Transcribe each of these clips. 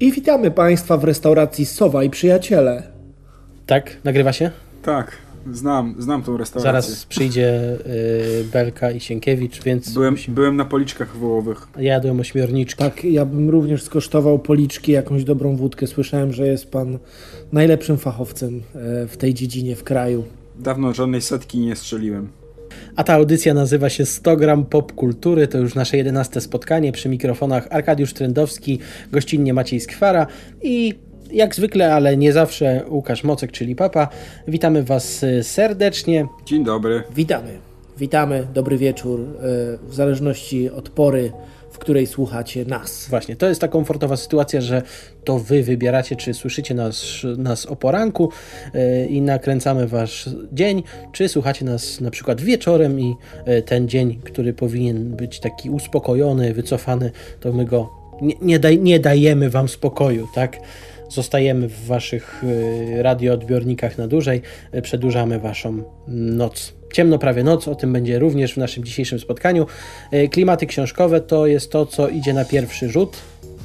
I witamy Państwa w restauracji Sowa i Przyjaciele. Tak? Nagrywa się? Tak, znam, znam tą restaurację. Zaraz przyjdzie y, Belka i Sienkiewicz, więc Byłem, musimy- byłem na policzkach wołowych. jadłem ośmiorniczki. Tak, ja bym również skosztował policzki, jakąś dobrą wódkę. Słyszałem, że jest Pan najlepszym fachowcem e, w tej dziedzinie w kraju. Dawno żadnej setki nie strzeliłem. A ta audycja nazywa się 100 gram popkultury. To już nasze 11 spotkanie przy mikrofonach Arkadiusz Trendowski, gościnnie Maciej Skwara i jak zwykle, ale nie zawsze Łukasz Mocek, czyli Papa. Witamy Was y, serdecznie. Dzień dobry. Witamy. Witamy, dobry wieczór, e, w zależności od pory, w której słuchacie nas. Właśnie, to jest ta komfortowa sytuacja, że to Wy wybieracie, czy słyszycie nas, nas o poranku y, i nakręcamy Wasz dzień, czy słuchacie nas na przykład wieczorem i y, ten dzień, który powinien być taki uspokojony, wycofany, to my go nie, nie, daj, nie dajemy Wam spokoju, tak? Zostajemy w Waszych y, radioodbiornikach na dłużej, y, przedłużamy Waszą noc. Ciemno prawie noc, o tym będzie również w naszym dzisiejszym spotkaniu. Y, Klimaty książkowe to jest to, co idzie na pierwszy rzut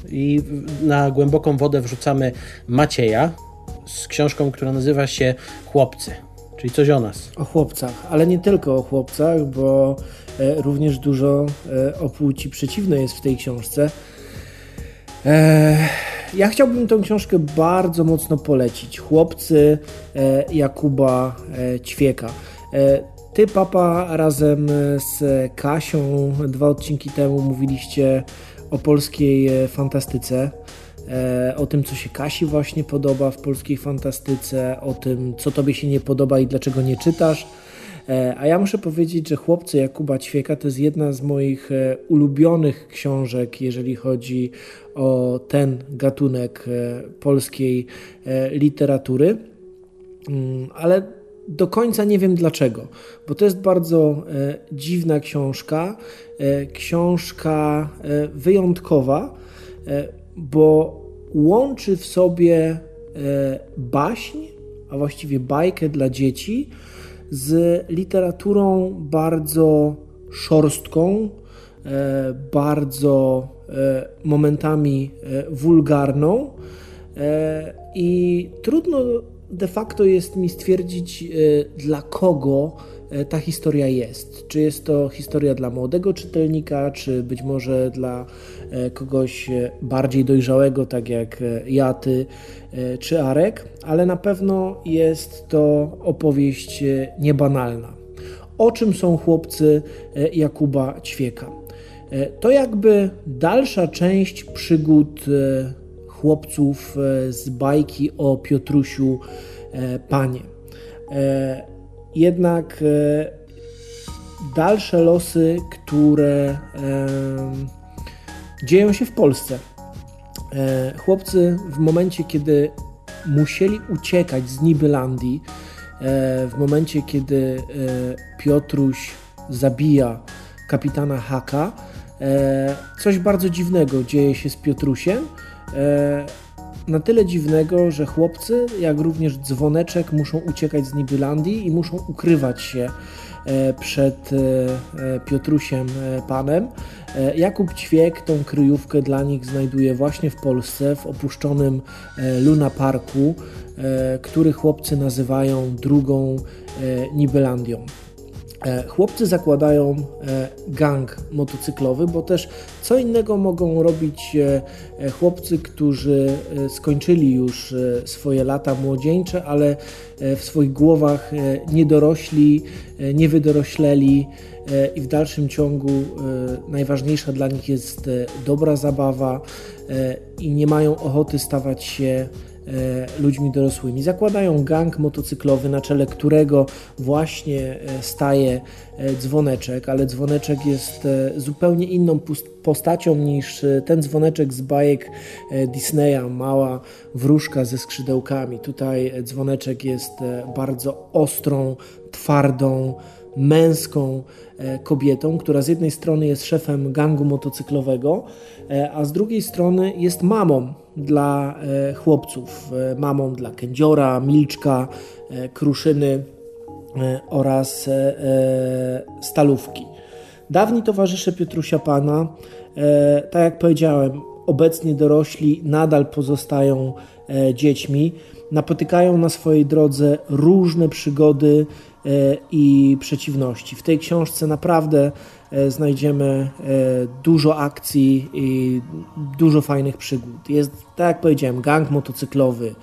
i na głęboką wodę wrzucamy Macieja z książką, która nazywa się Chłopcy, czyli coś o nas. O chłopcach, ale nie tylko o chłopcach, bo e, również dużo e, o płci przeciwnej jest w tej książce. E, ja chciałbym tę książkę bardzo mocno polecić. Chłopcy e, Jakuba e, Ćwieka. E, ty, papa, razem z Kasią dwa odcinki temu mówiliście o polskiej e, fantastyce. E, o tym, co się Kasi właśnie podoba w polskiej fantastyce, o tym, co tobie się nie podoba i dlaczego nie czytasz. E, A ja muszę powiedzieć, że Chłopcy Jakuba Ćwieka to jest jedna z moich e, ulubionych książek, jeżeli chodzi o ten gatunek e, polskiej literatury. Mm, Ale do końca nie wiem dlaczego, bo to jest bardzo dziwna książka, książka wyjątkowa, bo łączy w sobie baśń, a właściwie bajkę dla dzieci z literaturą bardzo szorstką, e, bardzo e, momentami e, wulgarną. I trudno de facto jest mi stwierdzić, dla kogo ta historia jest. Czy jest to historia dla młodego czytelnika, czy być może dla e, kogoś e, bardziej dojrzałego, tak jak e, ja, ty e, czy Arek, ale na pewno jest to opowieść e, niebanalna. O czym są chłopcy e, Jakuba Ćwieka? E, To jakby dalsza część przygód e, chłopców e, z bajki o Piotrusiu e, Panie. Jednak e, dalsze losy, które dzieją się w Polsce. E, Chłopcy w momencie, kiedy musieli uciekać z Nibylandii, e, w momencie, kiedy Piotruś zabija kapitana Haka, coś bardzo dziwnego dzieje się z Piotrusiem. Na tyle dziwnego, że chłopcy, jak również dzwoneczek, muszą uciekać z Nibylandii i muszą ukrywać się e, przed e, e, Piotrusiem Panem. Jakub Ćwiek tą kryjówkę dla nich znajduje właśnie w Polsce, w opuszczonym Luna Parku, który chłopcy nazywają drugą Nibelandią. E, Chłopcy zakładają e, gang motocyklowy, bo też co innego mogą robić e, chłopcy, którzy skończyli już swoje lata młodzieńcze, ale w swoich głowach nie dorośli, nie wydorośleli i w dalszym ciągu najważniejsza dla nich jest dobra zabawa i nie mają ochoty stawać się ludźmi dorosłymi. Zakładają gang motocyklowy, na czele którego właśnie e, staje e, dzwoneczek, ale dzwoneczek jest e, zupełnie inną postacią niż e, ten dzwoneczek z bajek e, Disneya, mała wróżka ze skrzydełkami. Tutaj e, dzwoneczek jest e, bardzo ostrą, twardą, męską e, kobietą, która z jednej strony jest szefem gangu motocyklowego, e, a z drugiej strony jest mamą dla e, chłopców, e, mamą dla kędziora, milczka, e, kruszyny oraz stalówki. Dawni towarzysze Piotrusia Pana, tak jak powiedziałem, obecnie dorośli nadal pozostają dziećmi, napotykają na swojej drodze różne przygody i przeciwności. W tej książce naprawdę znajdziemy dużo akcji i dużo fajnych przygód. Jest, tak jak powiedziałem, gang motocyklowy,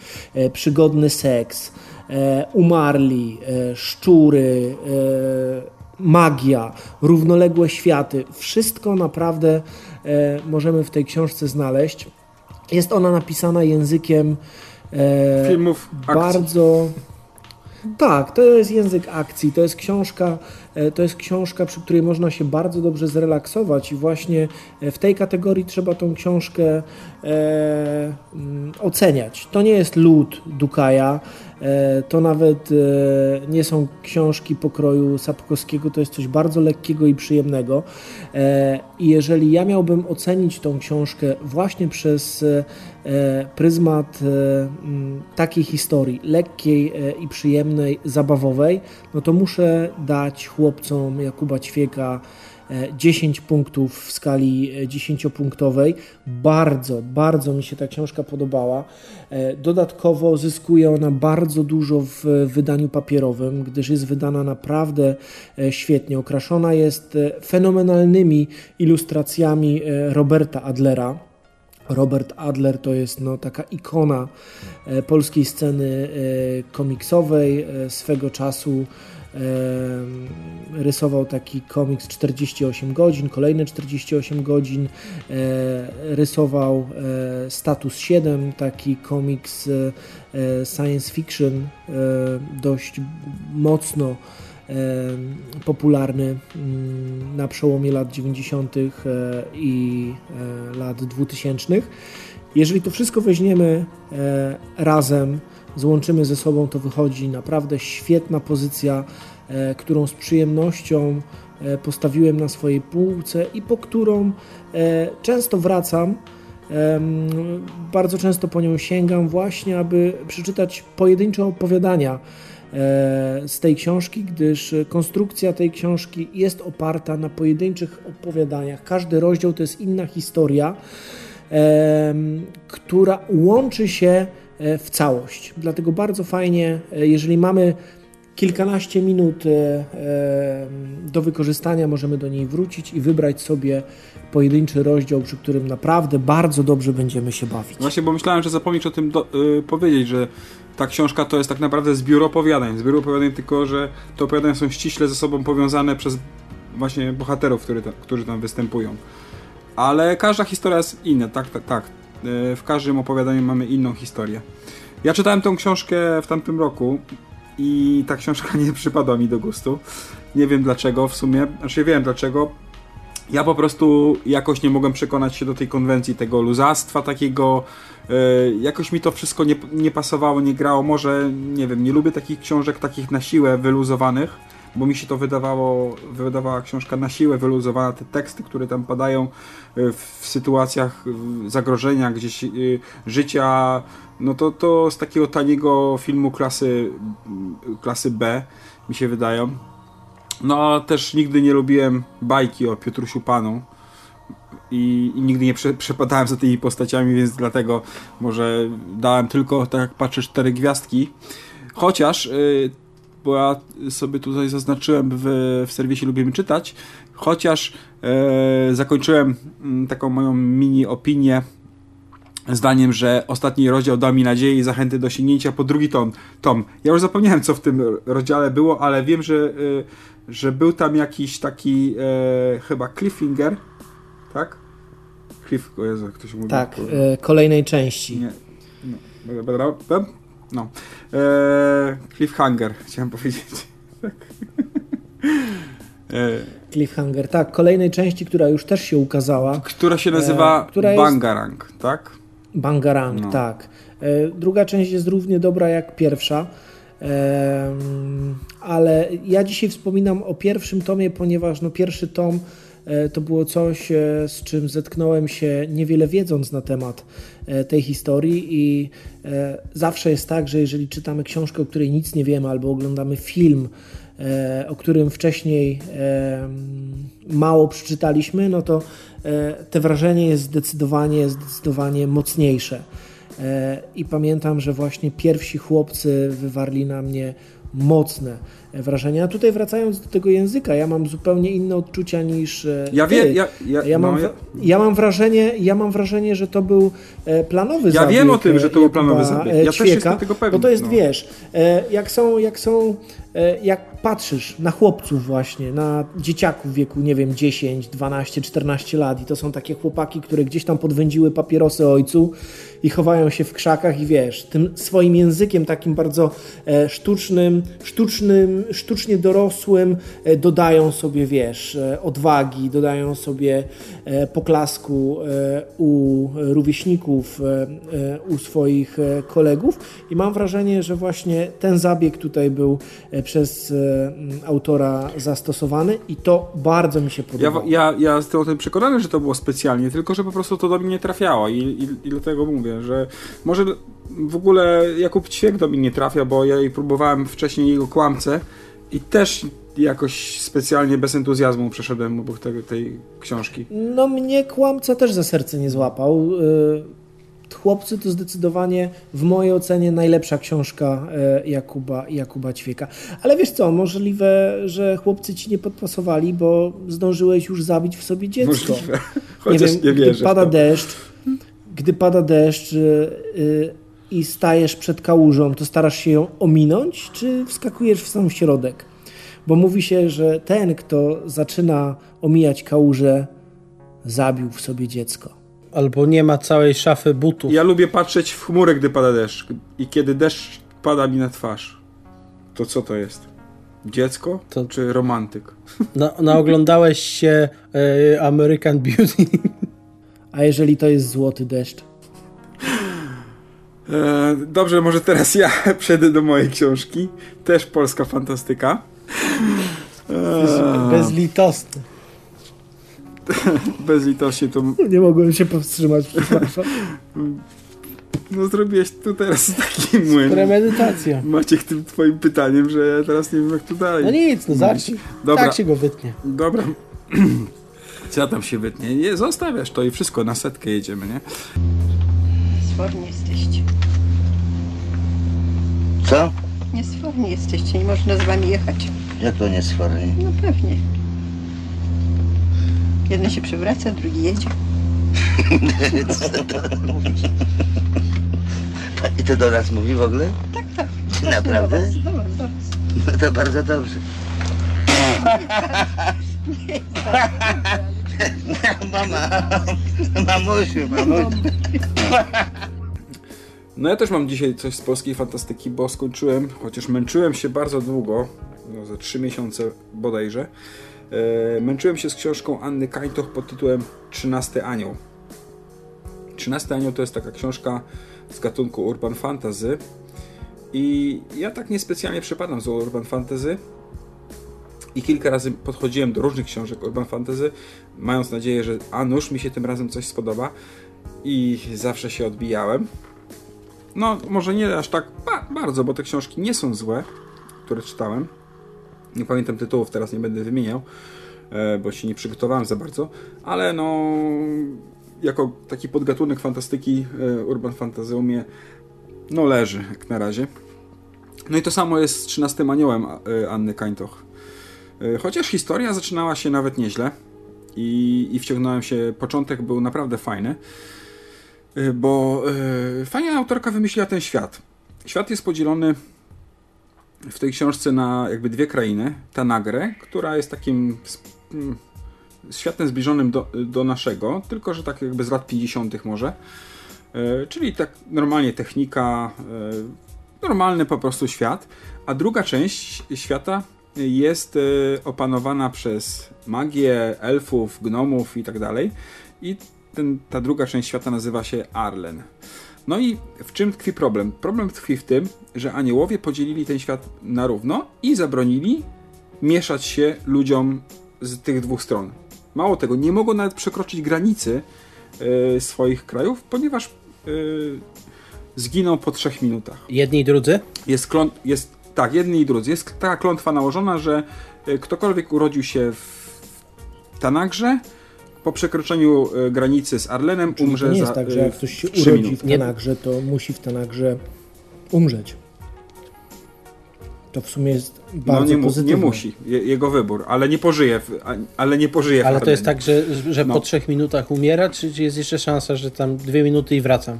przygodny seks, umarli, szczury, magia, równoległe światy. Wszystko naprawdę możemy w tej książce znaleźć. Jest ona napisana językiem e, filmów akcji. bardzo. Tak, to jest język akcji, to jest książka, e, to jest książka, przy której można się bardzo dobrze zrelaksować i właśnie e, w tej kategorii trzeba tą książkę e, mm, oceniać. To nie jest lud Dukaja, E, to nawet e, nie są książki pokroju Sapkowskiego, to jest coś bardzo lekkiego i przyjemnego. E, I jeżeli ja miałbym ocenić tą książkę właśnie przez pryzmat takiej historii, lekkiej i przyjemnej, zabawowej, no to muszę dać chłopcom Jakuba Ćwieka 10 punktów w skali 10-punktowej. Bardzo, bardzo mi się ta książka podobała. E, dodatkowo zyskuje ona bardzo dużo w wydaniu papierowym, gdyż jest wydana naprawdę e, świetnie. Okraszona jest e, fenomenalnymi ilustracjami Roberta Adlera. Robert Adler to jest no, taka ikona polskiej sceny komiksowej swego czasu rysował taki komiks 48 godzin, kolejne 48 godzin, e, rysował e, Status 7, taki komiks e, science fiction dość mocno popularny mm, na przełomie lat 90. i lat 2000. Jeżeli to wszystko weźmiemy razem, złączymy ze sobą, to wychodzi naprawdę świetna pozycja, e, którą z przyjemnością e, postawiłem na swojej półce i po którą e, często wracam. Bardzo często po nią sięgam, właśnie aby przeczytać pojedyncze opowiadania z tej książki, gdyż konstrukcja tej książki jest oparta na pojedynczych opowiadaniach. Każdy rozdział to jest inna historia, która łączy się w całość. Dlatego bardzo fajnie, e, jeżeli mamy kilkanaście minut e, do wykorzystania, możemy do niej wrócić i wybrać sobie pojedynczy rozdział, przy którym naprawdę bardzo dobrze będziemy się bawić. Właśnie, bo myślałem, że zapomnisz o tym do, yy, powiedzieć, że ta książka to jest tak naprawdę zbiór opowiadań. Zbiór opowiadań, tylko że te opowiadania są ściśle ze sobą powiązane przez właśnie bohaterów, który którzy tam występują. Ale każda historia jest inna, tak, tak, tak. E, w każdym opowiadaniu mamy inną historię. Ja czytałem tą książkę w tamtym roku i ta książka nie przypadła mi do gustu. Nie wiem dlaczego w sumie, znaczy wiem dlaczego. Ja po prostu jakoś nie mogłem przekonać się do tej konwencji, tego luzastwa takiego. Yy, jakoś mi to wszystko nie, nie pasowało, nie grało. Może, nie wiem, nie lubię takich książek takich na siłę wyluzowanych bo mi się to wydawało, wydawała książka na siłę wyluzowana, te teksty, które tam padają e, w sytuacjach e, zagrożenia, gdzieś e, życia, no to, to z takiego taniego filmu klasy, klasy B mi się wydają. No też nigdy nie lubiłem bajki o Piotrusiu Panu. I, i, nigdy nie prze, przepadałem za tymi postaciami, więc dlatego może dałem tylko, tak jak patrzę, cztery gwiazdki. Chociaż y, bo ja sobie tutaj zaznaczyłem w, w serwisie Lubimy Czytać, chociaż e, zakończyłem taką moją mini opinię zdaniem, że ostatni rozdział dał mi nadzieję i zachęty do sięgnięcia po drugi tom. tom. Ja już zapomniałem, co w tym rozdziale było, ale wiem, że, e, że był tam jakiś taki e, chyba cliffhanger, tak? Cliff, o Jezu, jak to się mówi? Tak, e, kolejnej części. Nie. No, no. Eee, cliffhanger, chciałem powiedzieć. Tak. Eee. Cliffhanger, tak. Kolejnej części, która już też się ukazała. Która się nazywa e, która Bangarang, jest... tak? Bangarang, no. tak. E, druga część jest równie dobra jak pierwsza. E, ale ja dzisiaj wspominam o pierwszym tomie, ponieważ no, pierwszy tom E, to było coś, e, z czym zetknąłem się niewiele wiedząc na temat e, tej historii i zawsze jest tak, że jeżeli czytamy książkę, o której nic nie wiemy, albo oglądamy film, e, o którym wcześniej mało przeczytaliśmy, no to te wrażenie jest zdecydowanie, zdecydowanie mocniejsze. I pamiętam, że właśnie pierwsi chłopcy wywarli na mnie mocne wrażenia. A tutaj wracając do tego języka, ja mam zupełnie inne odczucia niż e, ja wiem, ja, ja, ja, mam, no, ja... ja, mam wrażenie, ja mam wrażenie, że to był e, planowy ja zabieg. Ja wiem o tym, że to był planowy zabieg. Ja ćwieka, też jestem tego pewien. Bo to jest, no. wiesz, jak są, jak są, jak patrzysz na chłopców właśnie, na dzieciaków w wieku, nie wiem, 10, 12, 14 lat i to są takie chłopaki, które gdzieś tam podwędziły papierosy ojcu i chowają się w krzakach i wiesz, tym swoim językiem takim bardzo sztucznym, sztucznym sztucznie dorosłym e, dodają sobie, wiesz, e, odwagi, dodają sobie e, poklasku u rówieśników, u swoich kolegów. I mam wrażenie, że właśnie ten zabieg tutaj był przez autora zastosowany i to bardzo mi się podobało. Ja, ja, ja jestem o tym przekonany, że to było specjalnie, tylko że po prostu to do mnie nie trafiało i, i, i dlatego mówię, że może w ogóle Jakub Ćwiek do mnie nie trafia, bo ja jej próbowałem wcześniej jego kłamce i też jakoś specjalnie bez entuzjazmu przeszedłem obok tego, tej książki. No mnie kłamca też za serce nie złapał. Chłopcy to zdecydowanie w mojej ocenie najlepsza książka y, Jakuba, Jakuba Ćwieka. Ale wiesz co, możliwe, że chłopcy ci nie podpasowali, bo zdążyłeś już zabić w sobie dziecko. Możliwe. Chociaż nie, wiem, nie Gdy pada deszcz, gdy pada deszcz yy, i stajesz przed kałużą, to starasz się ją ominąć, czy wskakujesz w sam środek? Bo mówi się, że ten, kto zaczyna omijać kałużę, zabił w sobie dziecko. Albo nie ma całej szafy butów. Ja lubię patrzeć w chmurę, gdy pada deszcz. I kiedy deszcz pada mi na twarz, to co to jest? Dziecko to... czy romantyk? No, no oglądałeś się y, American Beauty. A jeżeli to jest złoty deszcz? E, dobrze, może teraz ja przejdę do mojej książki. Też polska fantastyka. E, bezlitosny. Bezlitośnie to... Nie mogłem się powstrzymać, przepraszam. No zrobiłeś tu teraz taki młyn. Premedytacja. Maciek tym twoim pytaniem, że ja teraz nie wiem jak tu dalej. No nic, no zacznij. Dobra. Tak się go wytnie. Dobra. Co tam się wytnie? Nie, zostawiasz to i wszystko, na setkę jedziemy, nie? Sforni jesteście. Co? Niesforni jesteście, nie można z wami jechać. Jak to niesforni? No pewnie. Jeden się przewraca, drugi jedzie. I to do nas mówi w ogóle? Tak, tak. Naprawdę? Do was, do was, do was. No to bardzo dobrze. Mama, mamusiu, mamusiu. No ja też mam dzisiaj coś z polskiej fantastyki, bo skończyłem, chociaż męczyłem się bardzo długo, no za trzy miesiące bodajże, męczyłem się z książką Anny Kańtoch pod tytułem Trzynasty Anioł. Trzynasty Anioł to jest taka książka z gatunku urban fantasy i ja tak niespecjalnie przepadam z urban fantasy i kilka razy podchodziłem do różnych książek urban fantasy, mając nadzieję, że a mi się tym razem coś spodoba i zawsze się odbijałem. No, może nie aż tak ba bardzo, bo te książki nie są złe, które czytałem. Nie pamiętam tytułów, teraz nie będę wymieniał, e, bo się nie przygotowałem za bardzo, ale no, jako taki podgatunek fantastyki, e, urban mnie, no leży jak na razie. No i to samo jest z 13 aniołem e, Anny Kańtoch. Chociaż historia zaczynała się nawet nieźle i, i wciągnąłem się, początek był naprawdę fajny. Bo fajnie autorka wymyśliła ten świat. Świat jest podzielony w tej książce na jakby dwie krainy. Tanagrę, która jest takim mm, światem zbliżonym do, do naszego, tylko że tak jakby z lat 50. może. Yy, czyli tak normalnie technika, yy, normalny po prostu świat. A druga część świata jest yy, opanowana przez magię, elfów, gnomów i tak dalej. I ten, ta druga część świata nazywa się Arlen. No i w czym tkwi problem? Problem tkwi w tym, że aniołowie podzielili ten świat na równo i zabronili mieszać się ludziom z tych dwóch stron. Mało tego, nie mogą nawet przekroczyć granicy yy, swoich krajów, ponieważ yy, zginą po trzech minutach. Jedni i drudzy? Jest klon, jest Tak, jedni i drudzy. Jest taka klątwa nałożona, że y, ktokolwiek urodził się w Tanagrze, po przekroczeniu y, granicy z Arlenem Czyli umrze to nie jest za tak, że y, jak ktoś się trzy urodzi w Tanagrze, to musi w Tanagrze umrzeć. To w sumie jest No bardzo nie, mu, pozytywne. nie musi, Je, jego wybór, ale nie pożyje, w, ale nie pożyje w Ale to jest tak, że, że No. po trzech minutach umiera, czy jest jeszcze szansa, że tam dwie minuty i wracam?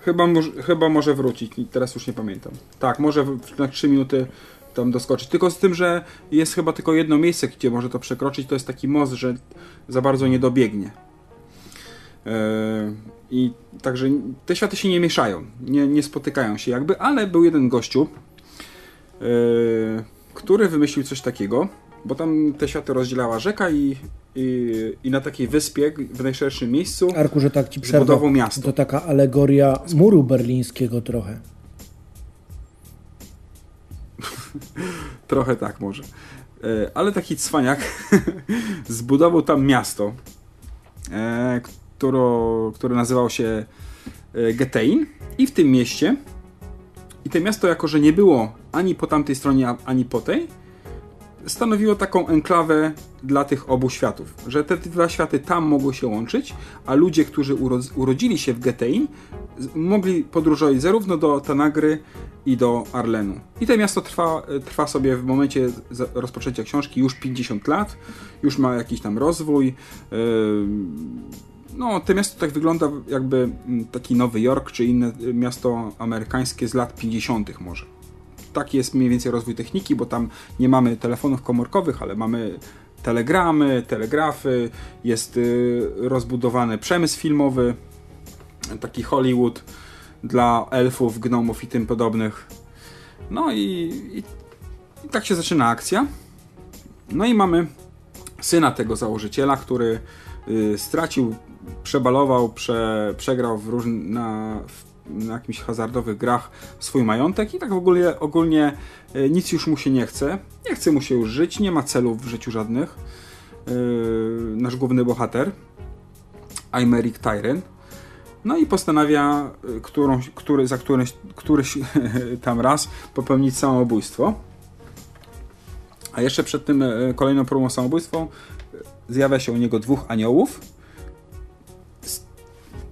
Chyba, chyba może wrócić, teraz już nie pamiętam. Tak, może w- na 3 minuty tam doskoczyć. Tylko z tym, że jest chyba tylko jedno miejsce, gdzie może to przekroczyć, to jest taki most, że za bardzo nie dobiegnie. Eee, I także te światy się nie mieszają, nie, nie spotykają się jakby, ale był jeden gościu, eee, który wymyślił coś takiego, bo tam te światy rozdzielała rzeka i, i, i na takiej wyspie w najszerszym miejscu Arku, że tak ci przerwę. zbudował miasto. To taka alegoria muru berlińskiego trochę. Trochę tak może. E, Ale taki cwaniak zbudował tam miasto, e, któro, które nazywało się e, Getein i w tym mieście i to miasto jako, że nie było ani po tamtej stronie, ani po tej, stanowiło taką enklawę dla tych obu światów, że te dwa światy tam mogły się łączyć, a ludzie, którzy uro- urodzili się w Getein, mogli podróżować zarówno do Tanagry i do Arlenu. I to miasto trwa, trwa sobie w momencie rozpoczęcia książki już 50 lat, już ma jakiś tam rozwój. Ym, No, to miasto tak wygląda jakby mm, taki Nowy Jork, czy inne y, miasto amerykańskie z lat 50. może taki jest mniej więcej rozwój techniki, bo tam nie mamy telefonów komórkowych, ale mamy telegramy, telegrafy, jest y, rozbudowany przemysł filmowy, taki Hollywood dla elfów, gnomów i tym podobnych. No i, i, i tak się zaczyna akcja. No i mamy syna tego założyciela, który y, stracił, przebalował, prze, przegrał w różn, na, w, na jakichś hazardowych grach swój majątek i tak w ogóle ogólnie y, nic już mu się nie chce. Nie chce mu się już żyć, nie ma celów w życiu żadnych. Y, nasz główny bohater, Aymeric Tyren. No i postanawia y, który, za któryś, któryś tam raz popełnić samobójstwo. A jeszcze przed tym e, kolejną próbą samobójstwa zjawia się u niego dwóch aniołów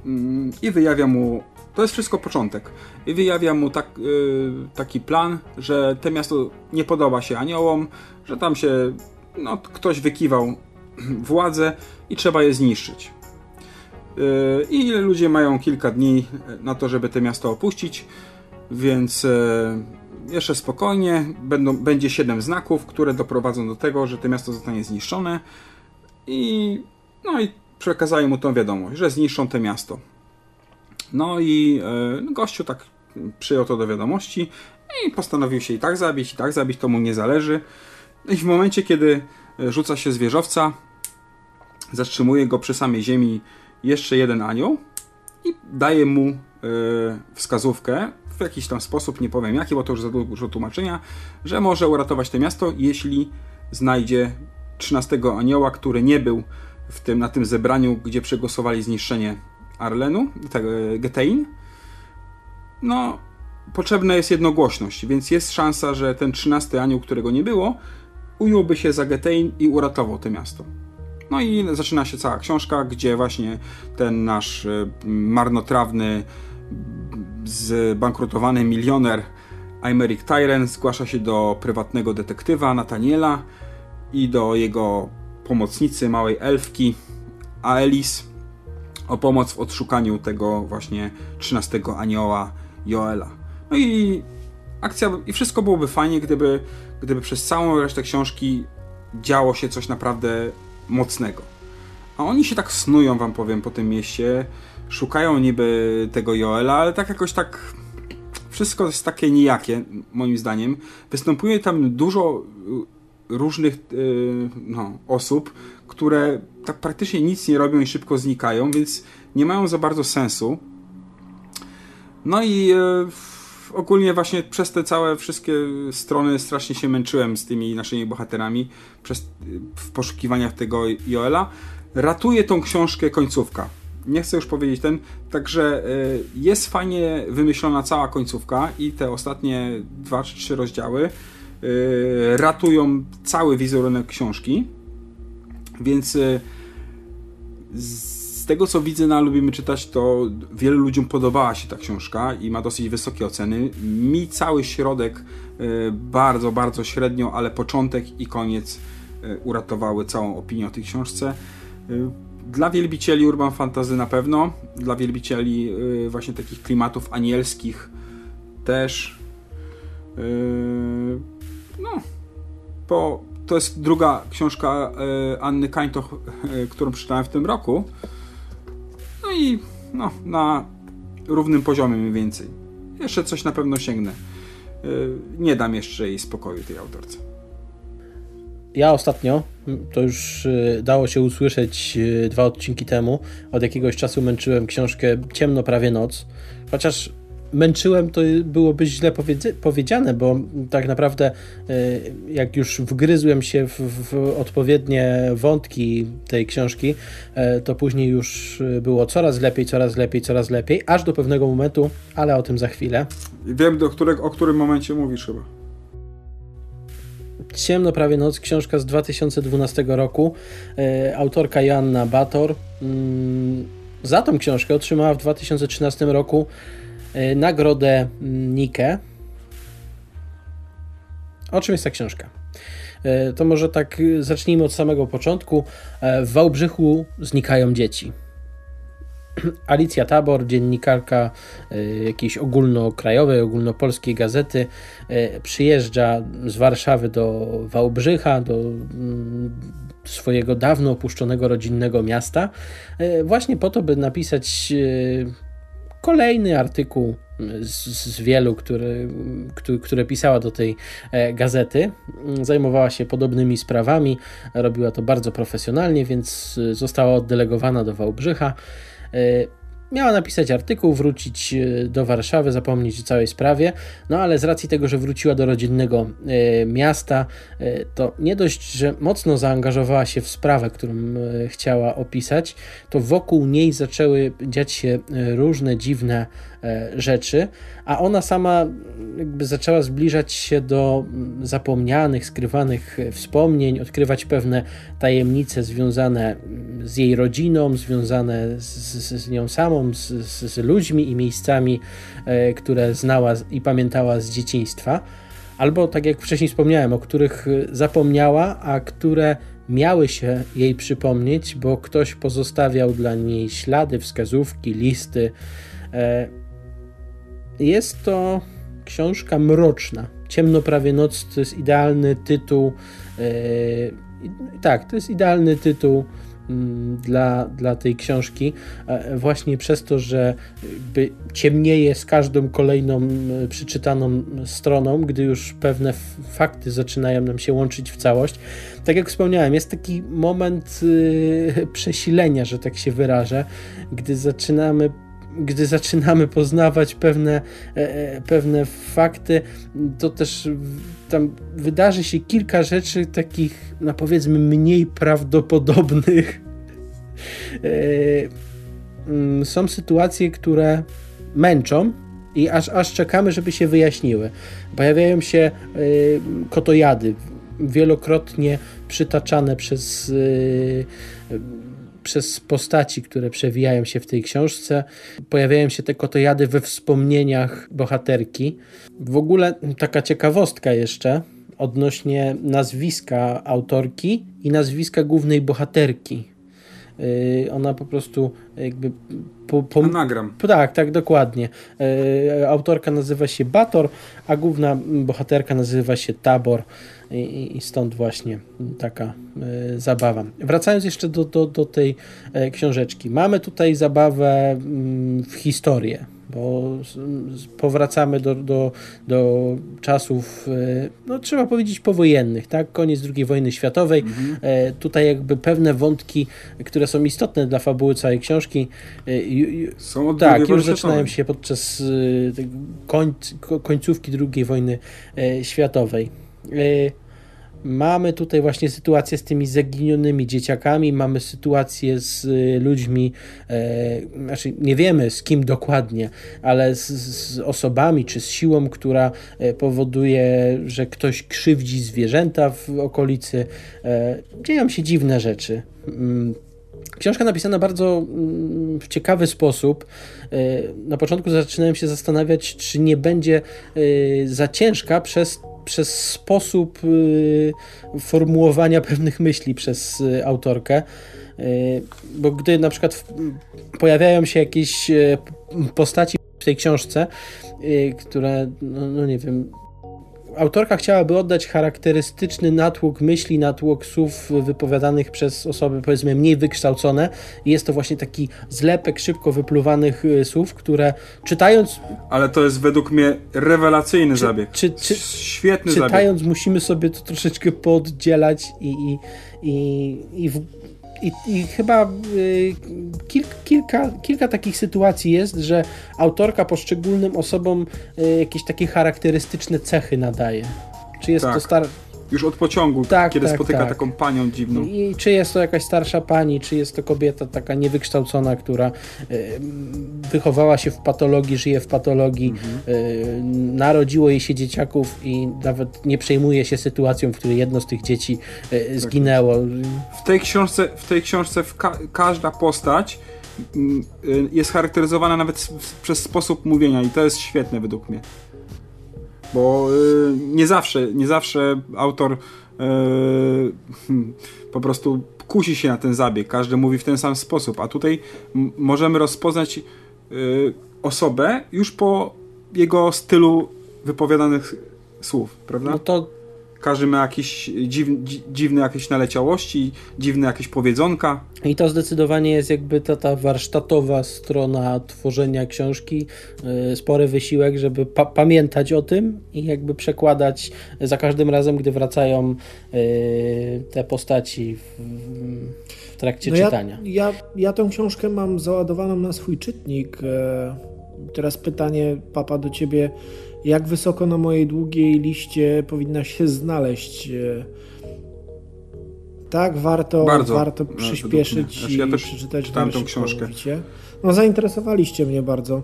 mm, i wyjawia mu. To jest wszystko początek. I wyjawia mu tak, e, taki plan, że to miasto nie podoba się aniołom, że tam się no, ktoś wykiwał władzę i trzeba je zniszczyć. E, I ludzie mają kilka dni na to, żeby to miasto opuścić, więc e, jeszcze spokojnie. Będą, będzie 7 znaków, które doprowadzą do tego, że to miasto zostanie zniszczone. I, no i przekazali mu tą wiadomość, że zniszczą to miasto. No i e, gościu tak przyjął to do wiadomości i postanowił się i tak zabić, i tak zabić, to mu nie zależy. No I w momencie, kiedy e, rzuca się z wieżowca, zatrzymuje go przy samej ziemi jeszcze jeden anioł i daje mu e, wskazówkę w jakiś tam sposób, nie powiem jaki, bo to już za dużo tłumaczenia, że może uratować to miasto, jeśli znajdzie 13 anioła, który nie był w tym, na tym zebraniu, gdzie przegłosowali zniszczenie Arlenu, tego e, Getein. No, potrzebna jest jednogłośność, więc jest szansa, że ten 13 anioł, którego nie było, ująłby się za Getein i uratował to miasto. No i zaczyna się cała książka, gdzie właśnie ten nasz e, marnotrawny, zbankrutowany milioner Aymeric Tyren zgłasza się do prywatnego detektywa Nataniela i do jego pomocnicy, małej elfki Aelis o pomoc w odszukaniu tego właśnie 13 anioła Joela. No i akcja, i wszystko byłoby fajnie, gdyby, gdyby przez całą resztę książki działo się coś naprawdę mocnego. A oni się tak snują, wam powiem, po tym mieście, szukają niby tego Joela, ale tak jakoś tak wszystko jest takie nijakie, moim zdaniem. Występuje tam dużo y, różnych y, no, osób, które tak praktycznie nic nie robią i szybko znikają, więc nie mają za bardzo sensu. No i e, ogólnie właśnie przez te całe wszystkie strony strasznie się męczyłem z tymi naszymi bohaterami przez, w poszukiwaniach tego Joela. Ratuje tą książkę końcówka. nie chcę już powiedzieć ten, także y, jest fajnie wymyślona cała końcówka i te ostatnie dwa czy trzy rozdziały y, ratują cały wizerunek książki, więc y, z tego co widzę na Lubimy Czytać, to wielu ludziom podobała się ta książka i ma dosyć wysokie oceny. Mi cały środek bardzo, bardzo średnio, ale początek i koniec uratowały całą opinię o tej książce. Dla wielbicieli urban fantasy na pewno, dla wielbicieli właśnie takich klimatów anielskich też. No, bo to jest druga książka Anny Kańtoch, którą przeczytałem w tym roku. No i no, na równym poziomie mniej więcej. Jeszcze coś na pewno sięgnę. Nie dam jeszcze jej spokoju tej autorce ja ostatnio, to już y, dało się usłyszeć y, dwa odcinki temu, od jakiegoś czasu męczyłem książkę Ciemno prawie noc, chociaż męczyłem to byłoby źle powiedziane, bo tak naprawdę y, jak już wgryzłem się w, w, odpowiednie wątki tej książki, to później już było coraz lepiej, coraz lepiej, coraz lepiej, aż do pewnego momentu, ale o tym za chwilę. Wiem, do którego, o którym momencie mówisz chyba. Ciemno prawie noc, książka z 2012 roku. E, autorka Joanna Bator. Mm, za tą książkę otrzymała w 2013 roku e, nagrodę Nike. O czym jest ta książka? E, to może tak zacznijmy od samego początku. W Wałbrzychu znikają dzieci. Alicja Tabor, dziennikarka y, jakiejś ogólnokrajowej, ogólnopolskiej gazety, y, przyjeżdża z Warszawy do Wałbrzycha, do mm, swojego dawno opuszczonego rodzinnego miasta, y, właśnie po to, by napisać kolejny artykuł z, z, wielu, który, który, które pisała do tej e, gazety. Zajmowała się podobnymi sprawami, robiła to bardzo profesjonalnie, więc została oddelegowana do Wałbrzycha. E, miała napisać artykuł, wrócić e, do Warszawy, zapomnieć o całej sprawie, no ale z racji tego, że wróciła do rodzinnego e, miasta, to nie dość, że mocno zaangażowała się w sprawę, którą chciała opisać, to wokół niej zaczęły dziać się różne dziwne rzeczy, a ona sama jakby zaczęła zbliżać się do zapomnianych, skrywanych wspomnień, odkrywać pewne tajemnice związane z jej rodziną, związane z, z nią samą, z, z, ludźmi i miejscami, e, które znała i pamiętała z dzieciństwa. Albo, tak jak wcześniej wspomniałem, o których zapomniała, a które miały się jej przypomnieć, bo ktoś pozostawiał dla niej ślady, wskazówki, listy. E, jest to książka mroczna. Ciemno prawie noc to jest idealny tytuł. Yy, tak, to jest idealny tytuł mm, dla, dla tej książki, e, właśnie przez to, że ciemnieje z każdą kolejną e, przeczytaną stroną, gdy już pewne fakty zaczynają nam się łączyć w całość. Tak jak wspomniałem, jest taki moment yy, przesilenia, że tak się wyrażę, gdy zaczynamy gdy zaczynamy poznawać pewne, e, e, pewne fakty, to też tam wydarzy się kilka rzeczy takich, no powiedzmy, mniej prawdopodobnych. E, mm, są sytuacje, które męczą i aż, aż czekamy, żeby się wyjaśniły. Pojawiają się kotojady, wielokrotnie przytaczane przez przez postaci, które przewijają się w tej książce. Pojawiają się te kotojady we wspomnieniach bohaterki. W ogóle taka ciekawostka jeszcze odnośnie nazwiska autorki i nazwiska głównej bohaterki. Yy, ona po prostu jakby. Po, po, Anagram. Tak, tak, dokładnie. Yy, autorka nazywa się Bator, a główna bohaterka nazywa się Tabor. I, i stąd właśnie taka y, zabawa. Wracając jeszcze do, do, do tej y, książeczki. Mamy tutaj zabawę y, w historię, bo powracamy do, do, do czasów, no trzeba powiedzieć, powojennych, tak? Koniec II wojny światowej. Mhm. Tutaj jakby pewne wątki, które są istotne dla fabuły całej książki, są od tak, już zaczynają się podczas koń, końcówki II wojny światowej. Mamy tutaj właśnie sytuację z tymi zaginionymi dzieciakami, mamy sytuację z y, ludźmi, e, znaczy nie wiemy z kim dokładnie, ale z, z osobami czy z siłą, która e, powoduje, że ktoś krzywdzi zwierzęta w okolicy. E, dzieją się dziwne rzeczy. Mm, Książka napisana bardzo mm, w ciekawy sposób. E, Na początku zaczynałem się zastanawiać, czy nie będzie e, za ciężka przez, przez sposób e, formułowania pewnych myśli przez e, autorkę. E, Bo gdy na przykład pojawiają się jakieś postaci w tej książce, które, no, no nie wiem, autorka chciałaby oddać charakterystyczny natłok myśli, natłok słów wypowiadanych przez osoby powiedzmy mniej wykształcone. I jest to właśnie taki zlepek szybko wypluwanych y, słów, które czytając, Ale to jest według mnie rewelacyjny zabieg. czy- czy- Świetny zabieg. czytając musimy sobie to troszeczkę poddzielać i, i, i, i, w, i, i chyba y, kil, kilka, kilka takich sytuacji jest, że autorka poszczególnym osobom y, jakieś takie charakterystyczne cechy nadaje. Czy jest Tak. to star... Już od pociągu, Tak, kiedy tak, spotyka tak. taką panią dziwną. I czy jest to jakaś starsza pani, czy jest to kobieta taka niewykształcona, która y, wychowała się w patologii, żyje w patologii, y, narodziło jej się dzieciaków i nawet nie przejmuje się sytuacją, w której jedno z tych dzieci y, zginęło. W tej książce, w tej książce w ka każda postać mm, y, jest charakteryzowana nawet przez sposób mówienia i to jest świetne według mnie. Bo y, nie zawsze, nie zawsze autor y, hmm, po prostu kusi się na ten zabieg. Każdy mówi w ten sam sposób, a tutaj możemy rozpoznać y, osobę już po jego stylu wypowiadanych słów, prawda? No to Każdy ma jakieś dziw, dzi- dziwne jakieś naleciałości, dziwne jakieś powiedzonka. I to zdecydowanie jest jakby ta, ta warsztatowa strona tworzenia książki. Yy, Spory wysiłek, żeby pa pamiętać o tym i jakby przekładać za każdym razem, gdy wracają yy, te postaci w, w trakcie No ja, czytania. ja, ja tą książkę mam załadowaną na swój czytnik. E, Teraz pytanie, papa, do ciebie. Jak wysoko na mojej długiej liście powinna się znaleźć? e, Tak, warto, Bardzo, warto no, przyspieszyć Znaczy, i ja też przeczytać czytałem tą książkę. No zainteresowaliście mnie bardzo.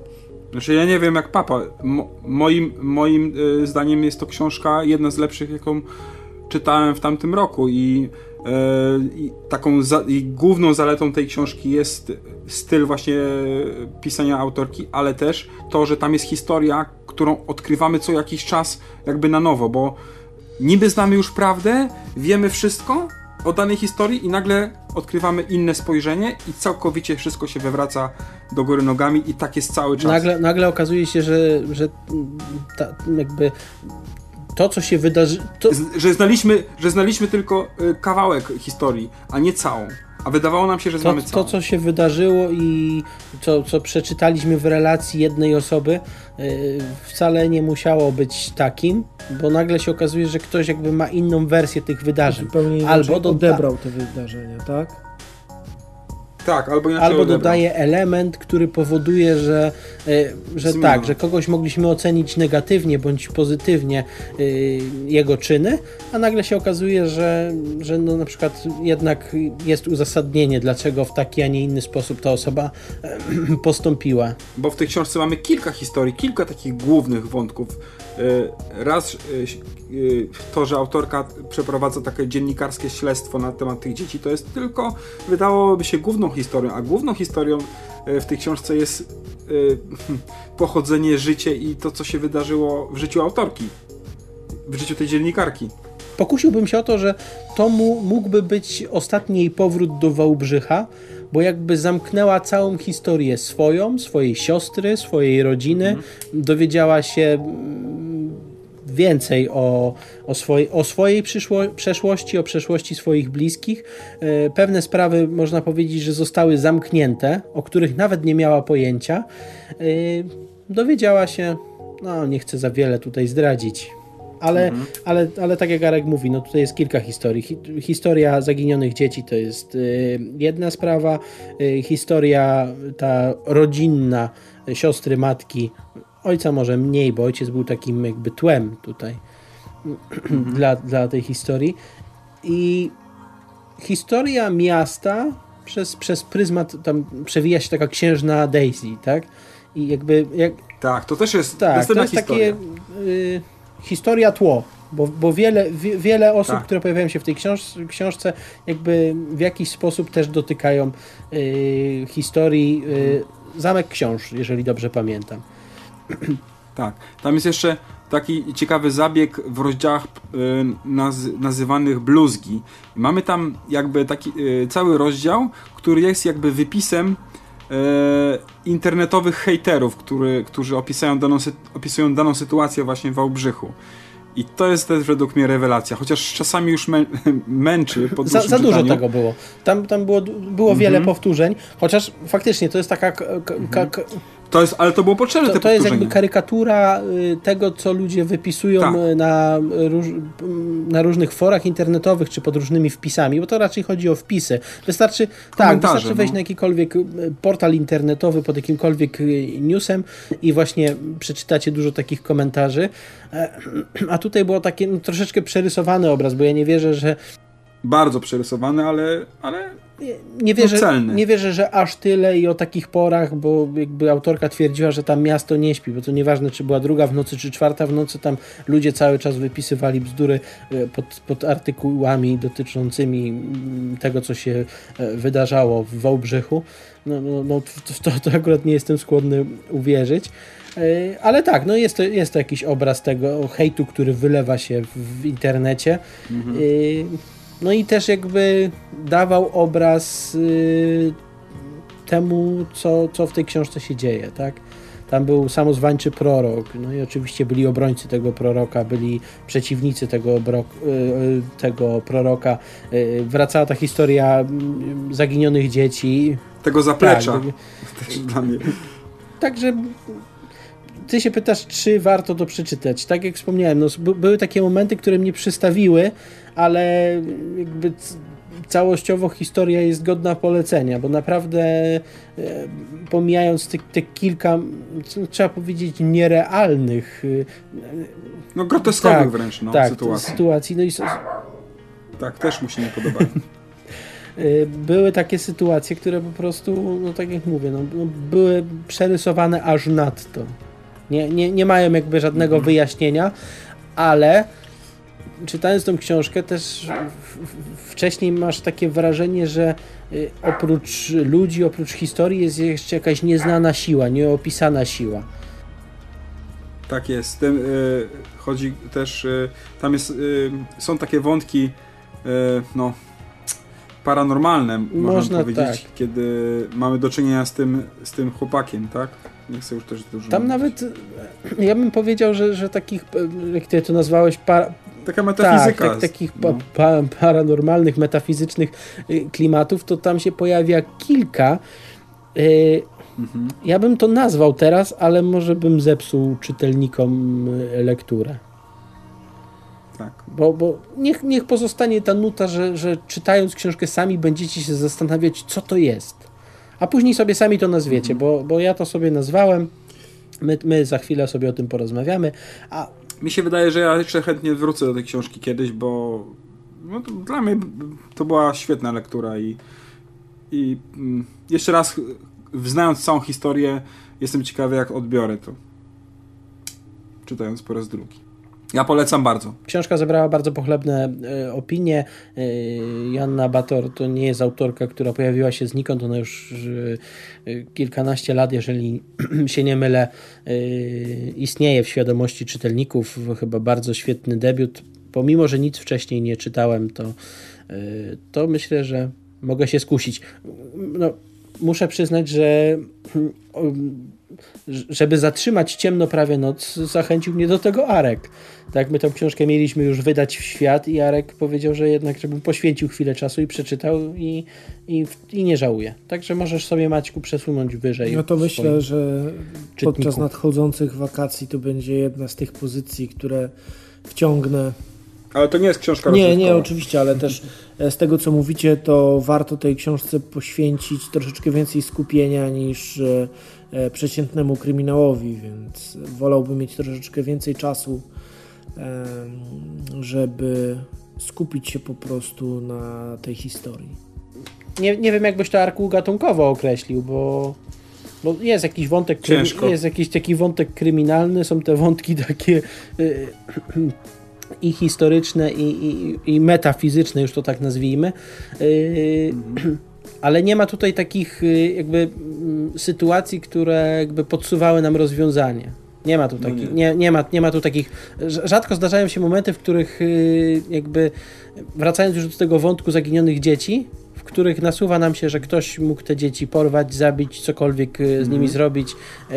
Znaczy ja nie wiem jak papa. Mo moim moim y, zdaniem jest to książka jedna z lepszych, jaką czytałem w tamtym roku i, y, i taką za i główną zaletą tej książki jest styl właśnie pisania autorki, ale też to, że tam jest historia, którą odkrywamy co jakiś czas jakby na nowo, bo niby znamy już prawdę, wiemy wszystko o danej historii i nagle odkrywamy inne spojrzenie i całkowicie wszystko się wywraca do góry nogami i tak jest cały czas. Nagle, nagle okazuje się, że, że ta, jakby to, co się wydarzy. To, że znaliśmy, że znaliśmy tylko y, kawałek historii, a nie całą. A wydawało nam się, że To, znamy to, całą. co się wydarzyło i co, co przeczytaliśmy w relacji jednej osoby, yy, wcale nie musiało być takim, bo nagle się okazuje, że ktoś jakby ma inną wersję tych wydarzeń. Zupełnie inaczej Albo doda- odebrał te wydarzenia, tak? Tak, albo Albo dodaje element, który powoduje, że, yy, że Zmiana. tak, że kogoś mogliśmy ocenić negatywnie bądź pozytywnie yy, jego czyny, a nagle się okazuje, że, że no na przykład jednak jest uzasadnienie, dlaczego w taki, a nie inny sposób ta osoba e, postąpiła. Bo w tej książce mamy kilka historii, kilka takich głównych wątków. Raz to, że autorka przeprowadza takie dziennikarskie śledztwo na temat tych dzieci, to jest tylko, wydawałoby się, główną historią, a główną historią y, w tej książce jest y, pochodzenie, życie i to, co się wydarzyło w życiu autorki, w życiu tej dziennikarki. Pokusiłbym się o to, że to mu, mógłby być ostatni jej powrót do Wałbrzycha, bo jakby zamknęła całą historię swoją, swojej siostry, swojej rodziny, dowiedziała się więcej o, o, swojej, o swojej przyszło, przeszłości, o przeszłości swoich bliskich. E, Pewne sprawy, można powiedzieć, że zostały zamknięte, o których nawet nie miała pojęcia. E, Dowiedziała się, no nie chcę za wiele tutaj zdradzić, ale, ale, ale tak jak Arek mówi, no tutaj jest kilka historii. Hi, historia zaginionych dzieci to jest y, jedna sprawa, y, historia ta rodzinna siostry, matki, ojca może mniej, bo ojciec był takim jakby tłem tutaj. dla, dla tej historii. I historia miasta przez, przez pryzmat, tam przewija się taka księżna Daisy, tak? I jakby, jak, Tak, to też jest tak, to jest historia. takie y, historia tło, bo, bo wiele, wie, wiele osób, Tak. które pojawiają się w tej książ książce, jakby w jakiś sposób też dotykają y, historii y, Zamek Książ, jeżeli dobrze pamiętam. Tak. Tam jest jeszcze taki ciekawy zabieg w rozdziałach y, naz nazywanych bluzgi. Mamy tam jakby taki y, cały rozdział, który jest jakby wypisem y, internetowych hejterów, który, którzy opisują daną, opisują daną sytuację właśnie w Wałbrzychu. I to jest też według mnie rewelacja, chociaż czasami już mę męczy po Za, za dużo tego było. Tam, tam było, było wiele powtórzeń, chociaż faktycznie to jest taka. k- k- To jest, ale to było potrzebne To, to jest jakby karykatura y, tego, co ludzie wypisują Tak. y, na, róż, na różnych forach internetowych czy pod różnymi wpisami, bo to raczej chodzi o wpisy. Wystarczy, tak, wystarczy wejść no. na jakikolwiek y, portal internetowy pod jakimkolwiek newsem i właśnie przeczytacie dużo takich komentarzy. E, A tutaj było taki no, troszeczkę przerysowany obraz, bo ja nie wierzę, że Bardzo przerysowany, ale, ale nie- nie wierzę, celny. nie wierzę, że aż tyle i o takich porach, bo jakby autorka twierdziła, że tam miasto nie śpi, bo to nieważne, czy była druga w nocy, czy czwarta w nocy, tam ludzie cały czas wypisywali bzdury e, pod, pod artykułami dotyczącymi mm, tego, co się e, wydarzało w Wałbrzychu. No, no, no to, to akurat nie jestem skłonny uwierzyć. E, Ale tak, no jest to, jest to jakiś obraz tego hejtu, który wylewa się w, internecie. Y, No i też jakby dawał obraz y, temu, co, co w tej książce się dzieje, tak? Tam był samozwańczy prorok, no i oczywiście byli obrońcy tego proroka, byli przeciwnicy tego, obrok, y, y, tego proroka. Wracała ta historia mm, zaginionych dzieci. tego zaplecza Tak, też dla mnie. Także ty się pytasz, czy warto to przeczytać. Tak jak wspomniałem, no, by, były takie momenty, które mnie przystawiły, ale jakby całościowo historia jest godna polecenia, bo naprawdę e, pomijając te, te kilka, trzeba powiedzieć, nierealnych e, No groteskowych Tak, wręcz no, tak, sytuacji. sytuacji, no i Tak, też mu się nie podobają. Y, były takie sytuacje, które po prostu, no tak jak mówię, no, no, były przerysowane aż nadto. Nie, nie, nie mają jakby żadnego wyjaśnienia, ale czytając tą książkę też wcześniej masz takie wrażenie, że y, oprócz ludzi, oprócz historii jest jeszcze jakaś nieznana siła, nieopisana siła. Tak jest. Ten, y, chodzi też, y, tam jest, y, są takie wątki, y, no, paranormalne, można, Można powiedzieć, tak. kiedy mamy do czynienia z tym, z tym chłopakiem, tak? Nie chcę już też dużo Tam mówić. nawet, e, ja bym powiedział, że, że takich, e, jak ty to nazwałeś, par, Taka metafizyka. Tak, tak, takich no. pa, paranormalnych, metafizycznych y, klimatów, to tam się pojawia kilka. Mhm. Ja bym to nazwał teraz, ale może bym zepsuł czytelnikom lekturę. Tak. Bo, bo niech, niech pozostanie ta nuta, że, że czytając książkę sami będziecie się zastanawiać, co to jest. A później sobie sami to nazwiecie, Mhm. bo, bo ja to sobie nazwałem. My, my za chwilę sobie o tym porozmawiamy. A Mi się wydaje, że ja jeszcze chętnie wrócę do tej książki kiedyś, bo no, dla mnie to była świetna lektura i, i mm, jeszcze raz, znając całą historię, jestem ciekawy, jak odbiorę to. Czytając po raz drugi. Ja polecam bardzo. Książka zebrała bardzo pochlebne e, opinie. E, Janna Bator to nie jest autorka, która pojawiła się znikąd. Ona już e, kilkanaście lat, jeżeli się nie mylę, istnieje w świadomości czytelników. Chyba bardzo świetny debiut. Pomimo, że nic wcześniej nie czytałem, to, to myślę, że mogę się skusić. No, muszę przyznać, że żeby zatrzymać ciemno prawie noc, zachęcił mnie do tego Arek. Tak, my tą książkę mieliśmy już wydać w świat i Arek powiedział, że jednak, żebym poświęcił chwilę czasu i przeczytał i, i, i nie żałuję. Także możesz sobie Maćku przesunąć wyżej. No to myślę, że czytniku. podczas nadchodzących wakacji to będzie jedna z tych pozycji, które wciągnę. Ale to nie jest książka Nie, nie, oczywiście, ale też e, z tego co mówicie, to warto tej książce poświęcić troszeczkę więcej skupienia niż e, przeciętnemu kryminałowi, więc wolałbym mieć troszeczkę więcej czasu żeby skupić się po prostu na tej historii. Nie, nie wiem, jakbyś to arku gatunkowo określił, bo, bo jest jakiś wątek, Ciężko. jest jakiś taki wątek kryminalny, są te wątki takie y, i historyczne, i, i, i metafizyczne, już to tak nazwijmy. Y, ale nie ma tutaj takich y, jakby mm, sytuacji, które jakby podsuwały nam rozwiązanie. Nie ma tu No takich, nie. nie, nie, ma, nie ma tu takich, rz- rzadko zdarzają się momenty, w których y, jakby wracając już do tego wątku zaginionych dzieci, w których nasuwa nam się, że ktoś mógł te dzieci porwać, zabić, cokolwiek y, z Mhm. nimi zrobić. Y,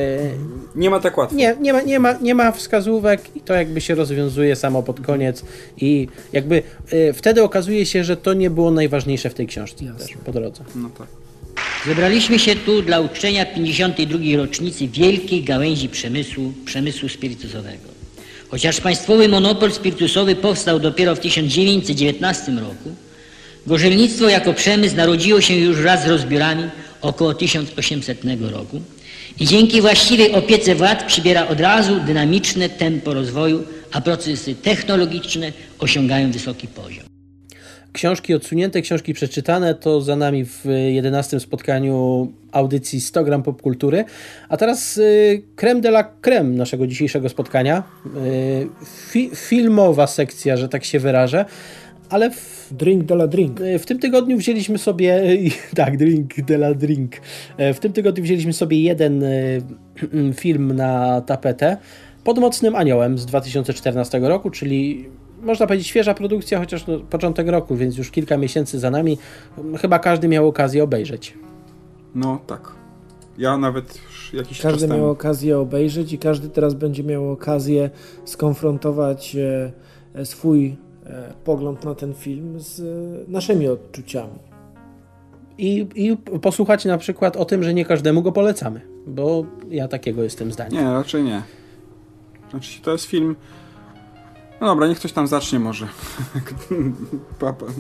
Nie ma tak łatwo. nie, nie, ma, nie, ma, nie ma wskazówek i to jakby się rozwiązuje samo pod koniec i jakby y, wtedy okazuje się, że to nie było najważniejsze w tej książce Jasne. też po drodze. No tak. Zebraliśmy się tu dla uczczenia 52. rocznicy wielkiej gałęzi przemysłu, przemysłu spirytusowego. Chociaż państwowy monopol spirytusowy powstał dopiero w 1919 roku, gorzelnictwo jako przemysł narodziło się już wraz z rozbiorami około 1800 roku i dzięki właściwej opiece władz przybiera od razu dynamiczne tempo rozwoju, a procesy technologiczne osiągają wysoki poziom. Książki odsunięte, książki przeczytane to za nami w 11 spotkaniu audycji 100 gram popkultury. A teraz y, creme de la creme naszego dzisiejszego spotkania. Y, fi, filmowa sekcja, że tak się wyrażę. Ale w, Drink de la drink. w tym tygodniu wzięliśmy sobie. Tak, drink de la drink. E, W tym tygodniu wzięliśmy sobie jeden y, film na tapetę. Pod mocnym aniołem z 2014 roku, czyli można powiedzieć świeża produkcja, chociaż no, początek roku, więc już kilka miesięcy za nami. Chyba każdy miał okazję obejrzeć. No tak. Ja nawet już jakiś Każdy czas temu. miał okazję obejrzeć i każdy teraz będzie miał okazję skonfrontować e, swój e, pogląd na ten film z e, naszymi odczuciami. I, I posłuchać na przykład o tym, że nie każdemu go polecamy, bo ja takiego jestem zdania. Nie, raczej nie. Znaczy, to jest film. No dobra, niech ktoś tam zacznie może. Papa.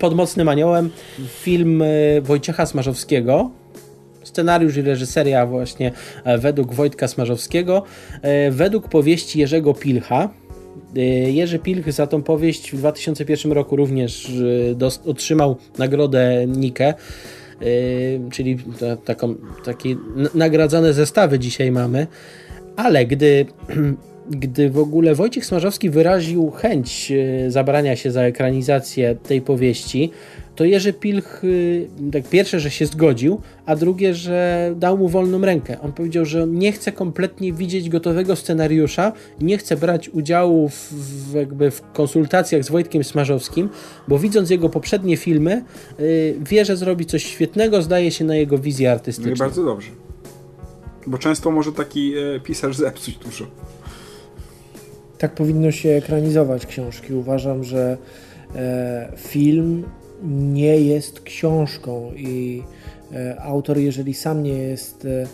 Pod mocnym aniołem film e, Wojciecha Smarzowskiego. Scenariusz i reżyseria właśnie e, według Wojtka Smarzowskiego, e, według powieści Jerzego Pilcha. E, Jerzy Pilch za tą powieść w 2001 roku również dos- otrzymał nagrodę Nikę, e, czyli ta, taką, takie nagradzane zestawy dzisiaj mamy. Ale gdy, gdy w ogóle Wojciech Smarzowski wyraził chęć zabrania się za ekranizację tej powieści, to Jerzy Pilch e, tak pierwsze, że się zgodził, a drugie, że dał mu wolną rękę. On powiedział, że on nie chce kompletnie widzieć gotowego scenariusza, nie chce brać udziału w, w, jakby w konsultacjach z Wojtkiem Smarzowskim, bo widząc jego poprzednie filmy, e, wie, że zrobi coś świetnego, zdaje się na jego wizję No i artystyczną. bardzo dobrze. Bo często może taki e, pisarz zepsuć dużo. Tak powinno się ekranizować książki. Uważam, że e, film nie jest książką i e, autor, jeżeli sam nie jest e,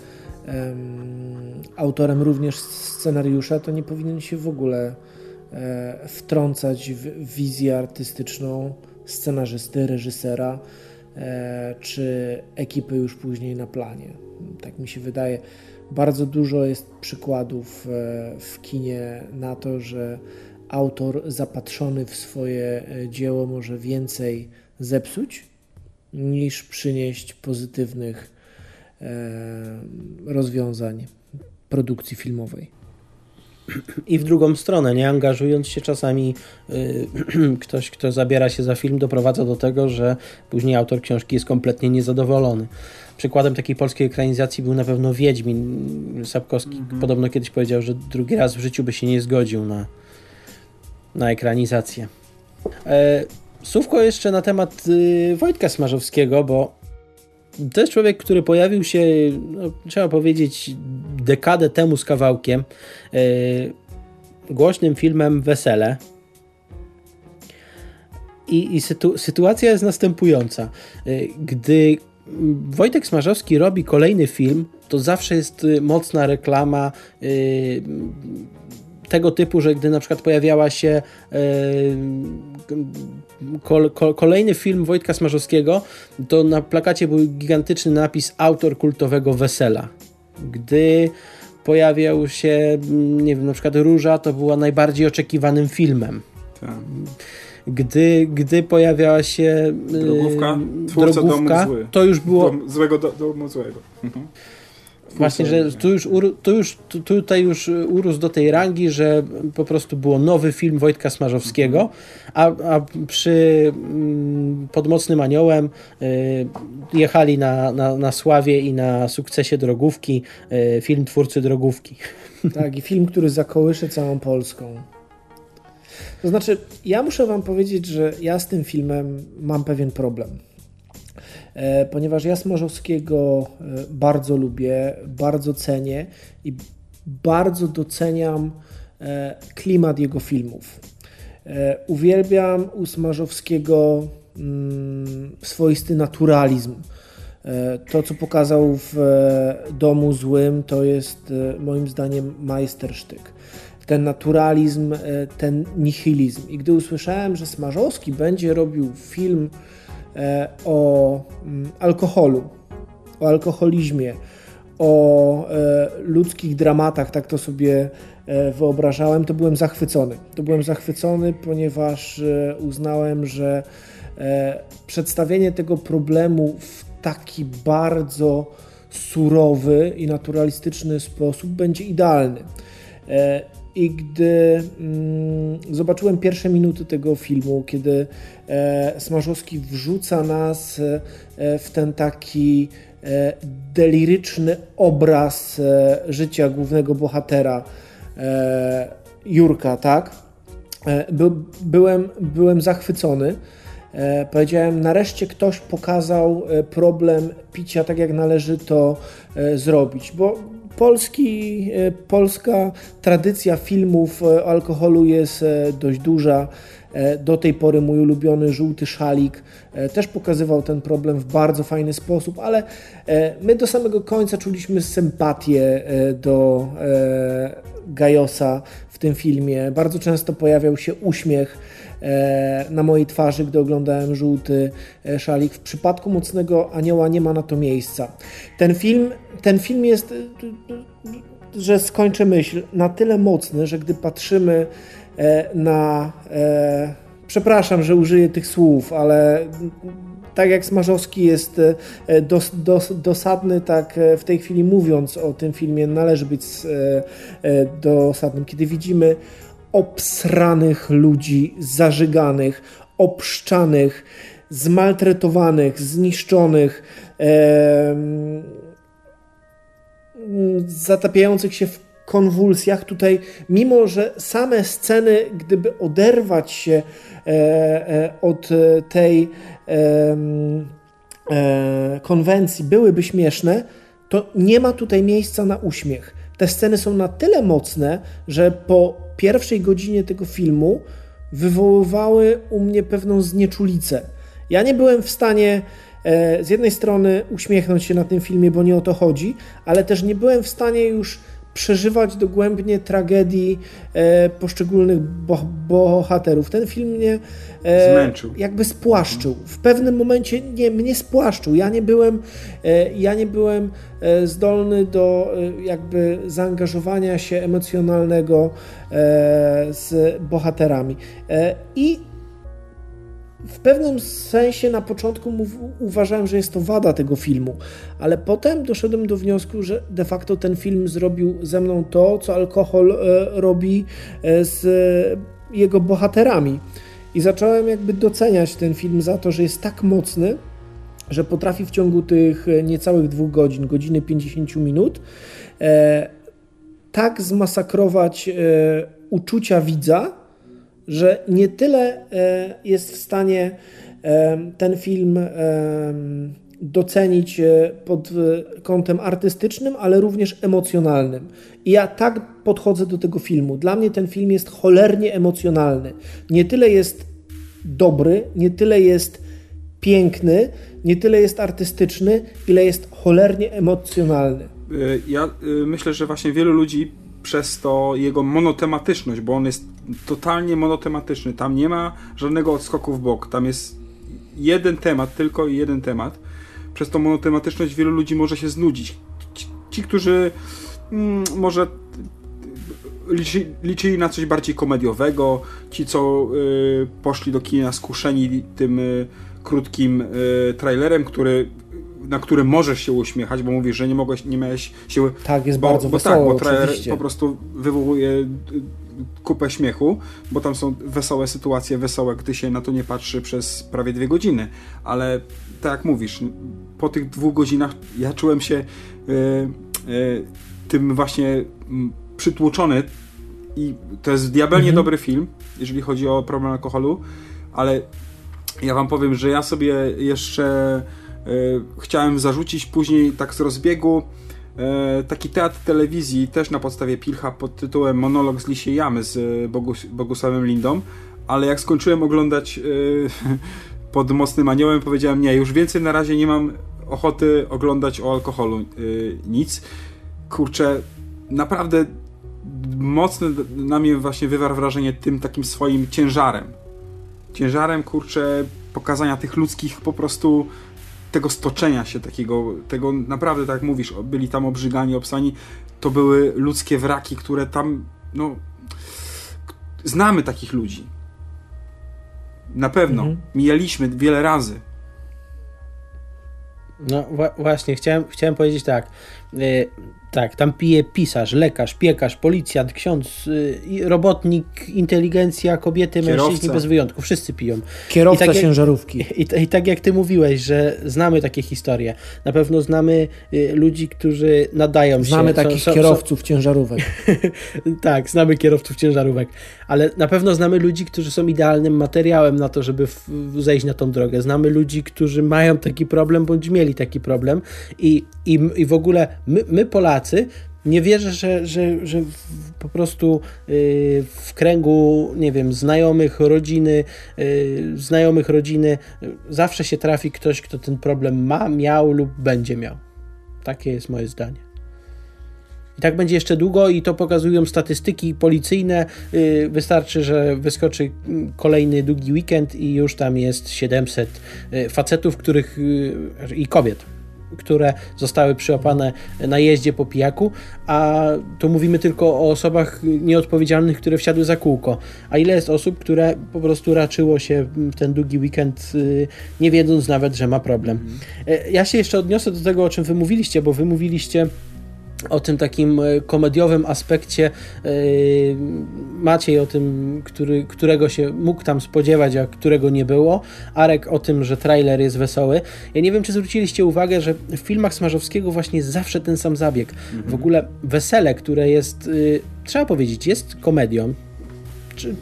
em, autorem również scenariusza, to nie powinien się w ogóle e, wtrącać w wizję artystyczną scenarzysty, reżysera czy ekipy już później na planie. Tak mi się wydaje. Bardzo dużo jest przykładów w kinie na to, że autor zapatrzony w swoje dzieło może więcej zepsuć niż przynieść pozytywnych e, rozwiązań produkcji filmowej. I w drugą stronę, nie angażując się czasami y, ktoś, kto zabiera się za film, doprowadza do tego, że później autor książki jest kompletnie niezadowolony. Przykładem takiej polskiej ekranizacji był na pewno Wiedźmin. Sapkowski podobno kiedyś powiedział, że drugi raz w życiu by się nie zgodził na, na ekranizację. Słówko jeszcze na temat y, Wojtka Smarzowskiego, bo to jest człowiek, który pojawił się, no, trzeba powiedzieć, dekadę temu z kawałkiem. e, głośnym filmem Wesele. I, i sytu, sytuacja jest następująca. E, Gdy Wojtek Smarzowski robi kolejny film, to zawsze jest y, mocna reklama y, tego typu, że gdy na przykład pojawiała się y, kol, kol, kolejny film Wojtka Smarzowskiego, to na plakacie był gigantyczny napis autor kultowego Wesela. Gdy pojawiał się, mm, nie wiem, na przykład Róża to była najbardziej oczekiwanym filmem. Tak. Gdy, gdy pojawiała się y, Drogówka, twórca drogówka, to już było Dom, złego do, domu złego. Mhm. Właśnie, że tu już, tu już tu, tutaj już urósł do tej rangi, że po prostu było nowy film Wojtka Smarzowskiego, a, a przy mm, pod Mocnym Aniołem y, jechali na, na, na sławie i na sukcesie drogówki y, film twórcy drogówki. Tak, i film, który zakołysze całą Polską. To znaczy, ja muszę Wam powiedzieć, że ja z tym filmem mam pewien problem. E, ponieważ ja Smarzowskiego e, bardzo lubię, bardzo cenię i bardzo doceniam e, klimat jego filmów. Uwielbiam u Smarzowskiego mm, swoisty naturalizm. To, co pokazał w Domu Złym, to jest moim zdaniem majstersztyk. Ten naturalizm, ten nihilizm. I gdy usłyszałem, że Smarzowski będzie robił film o mm, alkoholu, o alkoholizmie, o e, ludzkich dramatach, tak to sobie e, wyobrażałem, to byłem zachwycony. To byłem zachwycony, ponieważ e, uznałem, że e, przedstawienie tego problemu w taki bardzo surowy i naturalistyczny sposób będzie idealny. I gdy mm, zobaczyłem pierwsze minuty tego filmu, kiedy e, Smarzowski wrzuca nas e, w ten taki e, deliryczny obraz życia głównego bohatera, Jurka, tak? By, byłem, byłem zachwycony. Powiedziałem, nareszcie ktoś pokazał problem picia tak, jak należy to zrobić, bo polski, e, polska tradycja filmów e, o alkoholu jest e, dość duża. E, Do tej pory mój ulubiony żółty szalik e, też pokazywał ten problem w bardzo fajny sposób, ale e, my do samego końca czuliśmy sympatię e, do e, Gajosa w tym filmie. Bardzo często pojawiał się uśmiech e, na mojej twarzy, gdy oglądałem żółty e, szalik. W przypadku Mocnego Anioła nie ma na to miejsca. Ten film, ten film jest, e, że skończę myśl, na tyle mocny, że gdy patrzymy e, na. E, przepraszam, że użyję tych słów, ale tak jak Smarzowski jest e, dos, dos, dosadny, tak e, w tej chwili mówiąc o tym filmie należy być e, e, dosadnym. Kiedy widzimy obsranych ludzi, zażyganych, obszczanych, zmaltretowanych, zniszczonych, em, zatapiających się w konwulsjach. Tutaj, mimo że same sceny, gdyby oderwać się e, e, od e, tej e, konwencji, byłyby śmieszne, to nie ma tutaj miejsca na uśmiech. Te sceny są na tyle mocne, że po pierwszej godzinie tego filmu wywoływały u mnie pewną znieczulicę. Ja nie byłem w stanie e, z jednej strony uśmiechnąć się na tym filmie, bo nie o to chodzi, ale też nie byłem w stanie już przeżywać dogłębnie tragedii e, poszczególnych bo, bohaterów. Ten film mnie e, Zmęczył. jakby spłaszczył. W pewnym momencie nie, mnie spłaszczył. Ja nie byłem, e, ja nie byłem e, zdolny do e, jakby zaangażowania się emocjonalnego e, z bohaterami. I w pewnym sensie na początku uważałem, że jest to wada tego filmu, ale potem doszedłem do wniosku, że de facto ten film zrobił ze mną to, co alkohol e, robi e, z jego bohaterami. I zacząłem jakby doceniać ten film za to, że jest tak mocny, że potrafi w ciągu tych e, niecałych dwóch godzin, godziny 50 minut, tak zmasakrować uczucia widza, że nie tyle e, jest w stanie e, ten film e, docenić pod kątem artystycznym, ale również emocjonalnym. I ja tak podchodzę do tego filmu. Dla mnie ten film jest cholernie emocjonalny. Nie tyle jest dobry, nie tyle jest piękny, nie tyle jest artystyczny, ile jest cholernie emocjonalny. Ja myślę, że właśnie wielu ludzi przez to jego monotematyczność, bo on jest totalnie monotematyczny, tam nie ma żadnego odskoku w bok, tam jest jeden temat, tylko i jeden temat. Przez tą monotematyczność wielu ludzi może się znudzić. Ci, ci którzy mm, może liczy, liczyli na coś bardziej komediowego. Ci, co y, poszli do kina skuszeni tym y, krótkim y, trailerem, który na którym możesz się uśmiechać, bo mówisz, że nie mogłeś, nie miałeś siły. Tak, jest bo, bardzo bo wesoło, tak, bo trailer oczywiście. po prostu wywołuje y, kupę śmiechu, bo tam są wesołe sytuacje, wesołe, gdy się na to nie patrzy przez prawie dwie godziny. Ale tak jak mówisz, po tych dwóch godzinach ja czułem się y, y, tym właśnie mm, przytłoczony i to jest diabelnie Mhm. dobry film, jeżeli chodzi o problem alkoholu, ale ja wam powiem, że ja sobie jeszcze chciałem zarzucić później tak z rozbiegu e, taki teatr telewizji też na podstawie Pilcha pod tytułem Monolog z Lisiej Jamy z e, Bogus, Bogusławem Lindą, ale jak skończyłem oglądać e, pod Mocnym Aniołem powiedziałem nie, już więcej na razie nie mam ochoty oglądać o alkoholu e, nic. Kurczę, naprawdę mocne na mnie właśnie wywarł wrażenie tym takim swoim ciężarem. Ciężarem, kurczę, pokazania tych ludzkich po prostu tego stoczenia się takiego, tego naprawdę, tak jak mówisz, byli tam obrzygani, obsani, to były ludzkie wraki, które tam, no, znamy takich ludzi. Na pewno. Mhm. Mijaliśmy wiele razy. No wła- właśnie, chciałem, chciałem powiedzieć tak. Y, tak, tam pije pisarz, lekarz, piekarz, policjant, ksiądz, i robotnik, inteligencja, kobiety, Kierowca. mężczyźni bez wyjątku, wszyscy piją. Kierowca I tak jak- ciężarówki. I, I tak jak ty mówiłeś, że znamy takie historie. Na pewno znamy y, ludzi, którzy nadają się. Znamy są- takich są- są- kierowców ciężarówek. tak, znamy kierowców ciężarówek, ale na pewno znamy ludzi, którzy są idealnym materiałem na to, żeby w, w zejść na tą drogę. Znamy ludzi, którzy mają taki problem, bądź mieli taki problem i, i, i w ogóle my, my Polacy, nie wierzę, że, że, że po prostu y, w kręgu, nie wiem, znajomych, rodziny, y, znajomych rodziny, y, zawsze się trafi ktoś, kto ten problem ma, miał lub będzie miał. Takie jest moje zdanie. I tak będzie jeszcze długo i to pokazują statystyki policyjne. Wystarczy, że wyskoczy kolejny długi weekend i już tam jest 700 yy, facetów, których i kobiet, które zostały przyłapane na jeździe po pijaku, a tu mówimy tylko o osobach nieodpowiedzialnych, które wsiadły za kółko. A ile jest osób, które po prostu raczyło się w ten długi weekend, yy, nie wiedząc nawet, że ma problem. Yy, Ja się jeszcze odniosę do tego, o czym wy mówiliście, bo wy mówiliście o tym takim e, komediowym aspekcie e, Maciej o tym, który, którego się mógł tam spodziewać, a którego nie było. Arek o tym, że trailer jest wesoły. Ja nie wiem, czy zwróciliście uwagę, że w filmach Smarzowskiego właśnie jest zawsze ten sam zabieg. W ogóle wesele, które jest, y, trzeba powiedzieć, jest komedią,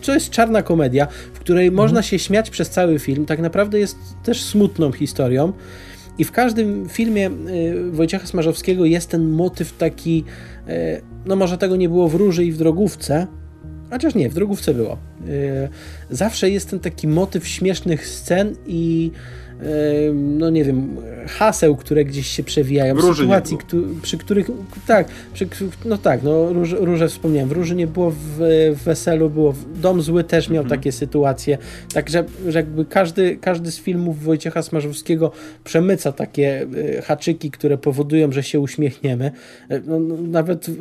to jest czarna komedia, w której można się śmiać przez cały film, tak naprawdę jest też smutną historią. I w każdym filmie y, Wojciecha Smarzowskiego jest ten motyw taki, y, no może tego nie było w Róży i w Drogówce, chociaż nie, w Drogówce było. Y, Zawsze jest ten taki motyw śmiesznych scen i no nie wiem, haseł, które gdzieś się przewijają, W Róży sytuacji, któ- przy których, tak, przy, no tak, no róż, róże wspomniałem, w Róży nie było, w, w Weselu było, w Dom Zły też miał takie sytuacje, także że jakby każdy, każdy z filmów Wojciecha Smarzowskiego przemyca takie y, haczyki, które powodują, że się uśmiechniemy. Y, No, no, nawet y,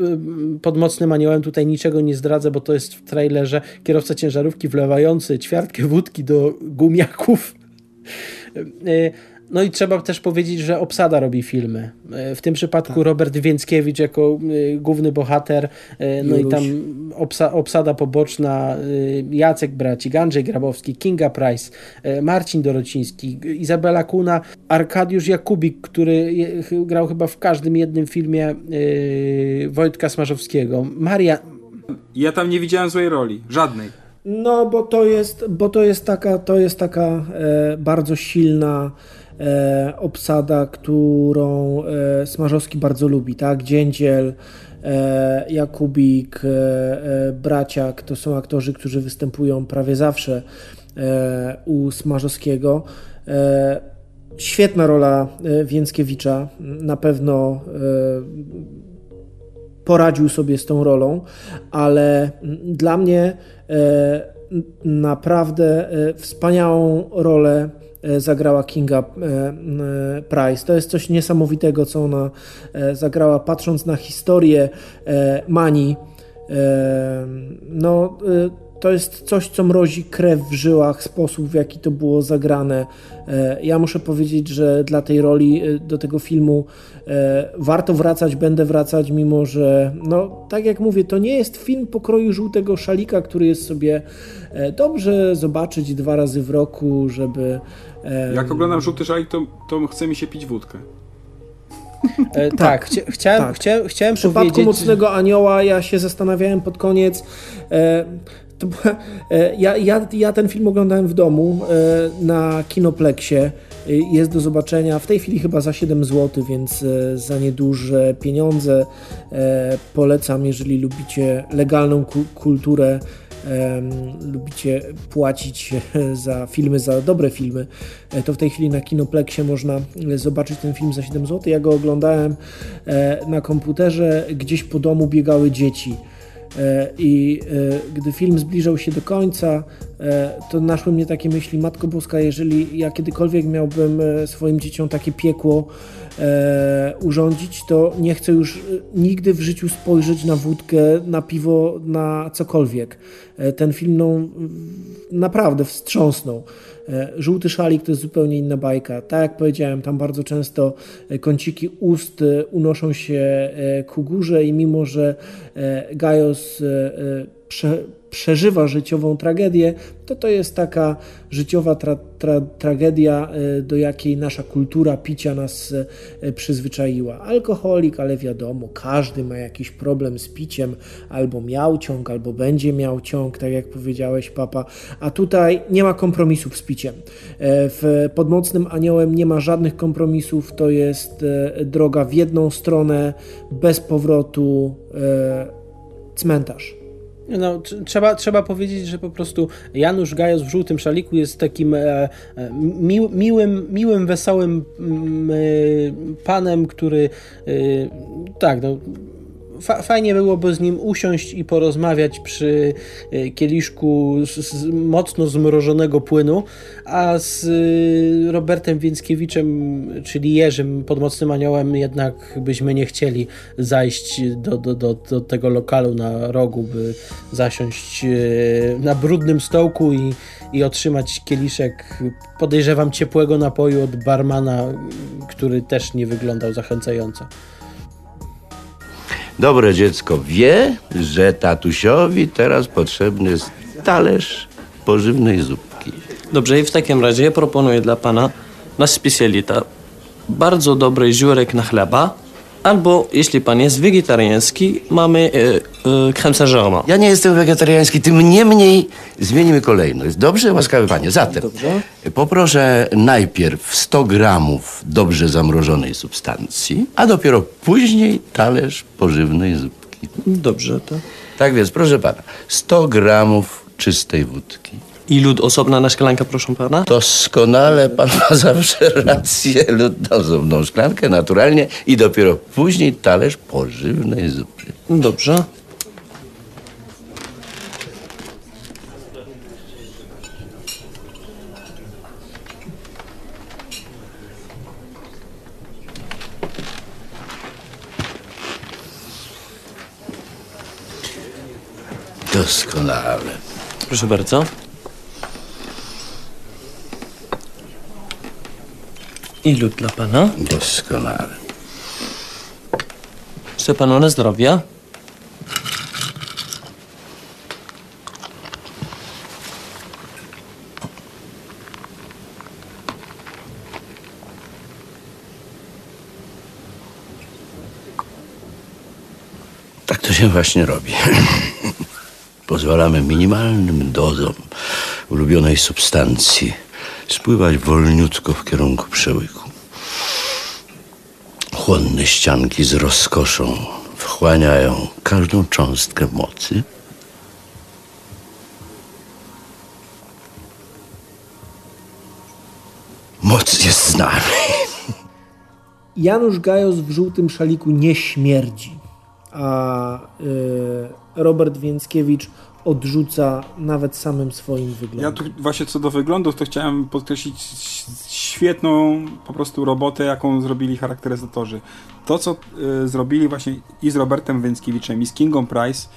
pod Mocnym Aniołem tutaj niczego nie zdradzę, bo to jest w trailerze kierowca ciężarówki wlewający ćwiartkę wódki do gumiaków. Y, No i trzeba też powiedzieć, że obsada robi filmy. Y, W tym przypadku Robert Więckiewicz jako y, główny bohater, no i Juruś. tam obsa obsada poboczna Jacek Bracik, Andrzej Grabowski, Kinga Price, Marcin Dorociński, Izabela Kuna, Arkadiusz Jakubik, który grał chyba w każdym jednym filmie Wojtka Smarzowskiego, Maria, Ja tam nie widziałem złej roli. Żadnej. No, bo to jest, bo to jest taka, to jest taka e, bardzo silna e, obsada, którą e, Smarzowski bardzo lubi, tak? Dziędziel, e, Jakubik, e, e, Braciak, to są aktorzy, którzy występują prawie zawsze u Smarzowskiego. Świetna rola Więckiewicza, na pewno poradził sobie z tą rolą, ale dla mnie e, naprawdę e, wspaniałą rolę e, zagrała Kinga Price. To jest coś niesamowitego, co ona zagrała, patrząc na historię Mani. No, to jest coś, co mrozi krew w żyłach, sposób w jaki to było zagrane. Ja muszę powiedzieć, że dla tej roli, do tego filmu warto wracać, będę wracać, mimo że, no, tak jak mówię, to nie jest film pokroju żółtego szalika, który jest sobie e, dobrze zobaczyć dwa razy w roku, żeby. e, Jak oglądam żółty szalik, to, to chce mi się pić wódkę. E, tak, chcia, chciałem, tak. Chciałem, chciałem W przypadku powiedzieć... Mocnego Anioła ja się zastanawiałem pod koniec. E, to, e, ja, ja, ja ten film oglądałem w domu e, na Kinoplexie. Jest do zobaczenia w tej chwili chyba za 7 zł, więc e, za nieduże pieniądze. E, polecam, jeżeli lubicie legalną ku- kulturę. lubicie płacić za filmy, za dobre filmy, e, to w tej chwili na Kinoplexie można zobaczyć ten film za 7 zł. Ja go oglądałem na komputerze, gdzieś po domu biegały dzieci. E, I e, gdy film zbliżał się do końca, e, to naszły mnie takie myśli, Matko Boska, jeżeli ja kiedykolwiek miałbym swoim dzieciom takie piekło e, urządzić, to nie chcę już e, nigdy w życiu spojrzeć na wódkę, na piwo, na cokolwiek. E, ten film no, naprawdę wstrząsnął. E, Żółty szalik to jest zupełnie inna bajka. Tak jak powiedziałem, tam bardzo często e, kąciki ust unoszą się ku górze i mimo, że Gajos przeżywa życiową tragedię, to to jest taka życiowa tra, tra, tragedia, e, do jakiej nasza kultura picia nas e, przyzwyczaiła. Alkoholik, ale wiadomo, każdy ma jakiś problem z piciem, albo miał ciąg, albo będzie miał ciąg, tak jak powiedziałeś, papa. A tutaj nie ma kompromisów z piciem. E, W Podmocnym Aniołem nie ma żadnych kompromisów, to jest droga w jedną stronę, bez powrotu, cmentarz. No, tr- trzeba, trzeba powiedzieć, że po prostu Janusz Gajos w żółtym szaliku jest takim e, e, mi, miłym, miłym, wesołym mm, e, panem, który e, tak, no. Fa, fajnie byłoby z nim usiąść i porozmawiać przy e, kieliszku z, z mocno zmrożonego płynu, a z e, Robertem Więckiewiczem, czyli Jerzym Podmocnym Aniołem, jednak byśmy nie chcieli zajść do, do, do, do tego lokalu na rogu, by zasiąść e, na brudnym stołku i, i otrzymać kieliszek, podejrzewam, ciepłego napoju od barmana, który też nie wyglądał zachęcająco. Dobre dziecko wie, że tatusiowi teraz potrzebny jest talerz pożywnej zupki. Dobrze, i w takim razie proponuję dla pana nasz specjalita. Bardzo dobry żurek na chleba, albo jeśli pan jest wegetariański, mamy e, e, crème saint-germain. Ja nie jestem wegetariański, tym niemniej zmienimy kolejność. Dobrze, łaskawy panie? Zatem poproszę najpierw 100 gramów dobrze zamrożonej substancji, a dopiero później talerz pożywnej zupki. Dobrze, to. Tak więc, proszę pana, 100 gramów czystej wódki. I lód osobna na szklankę, proszę pana? Doskonale pan ma zawsze rację. Lud osobną szklankę, naturalnie. I dopiero później talerz pożywnej zupy. Dobrze. Doskonale. Proszę bardzo. I lód dla pana. Doskonale. Chce panu na zdrowie. Tak to się właśnie robi. Pozwalamy minimalnym dozom ulubionej substancji spływać wolniutko w kierunku przełyku. Chłonne ścianki z rozkoszą wchłaniają każdą cząstkę mocy. Moc jest z nami. Janusz Gajos w żółtym szaliku nie śmierdzi, a y, Robert Więckiewicz odrzuca nawet samym swoim wyglądem. Ja tu właśnie co do wyglądów, to chciałem podkreślić świetną po prostu robotę, jaką zrobili charakteryzatorzy. To, co y, zrobili właśnie i z Robertem Więckiewiczem, i z Kingą Price,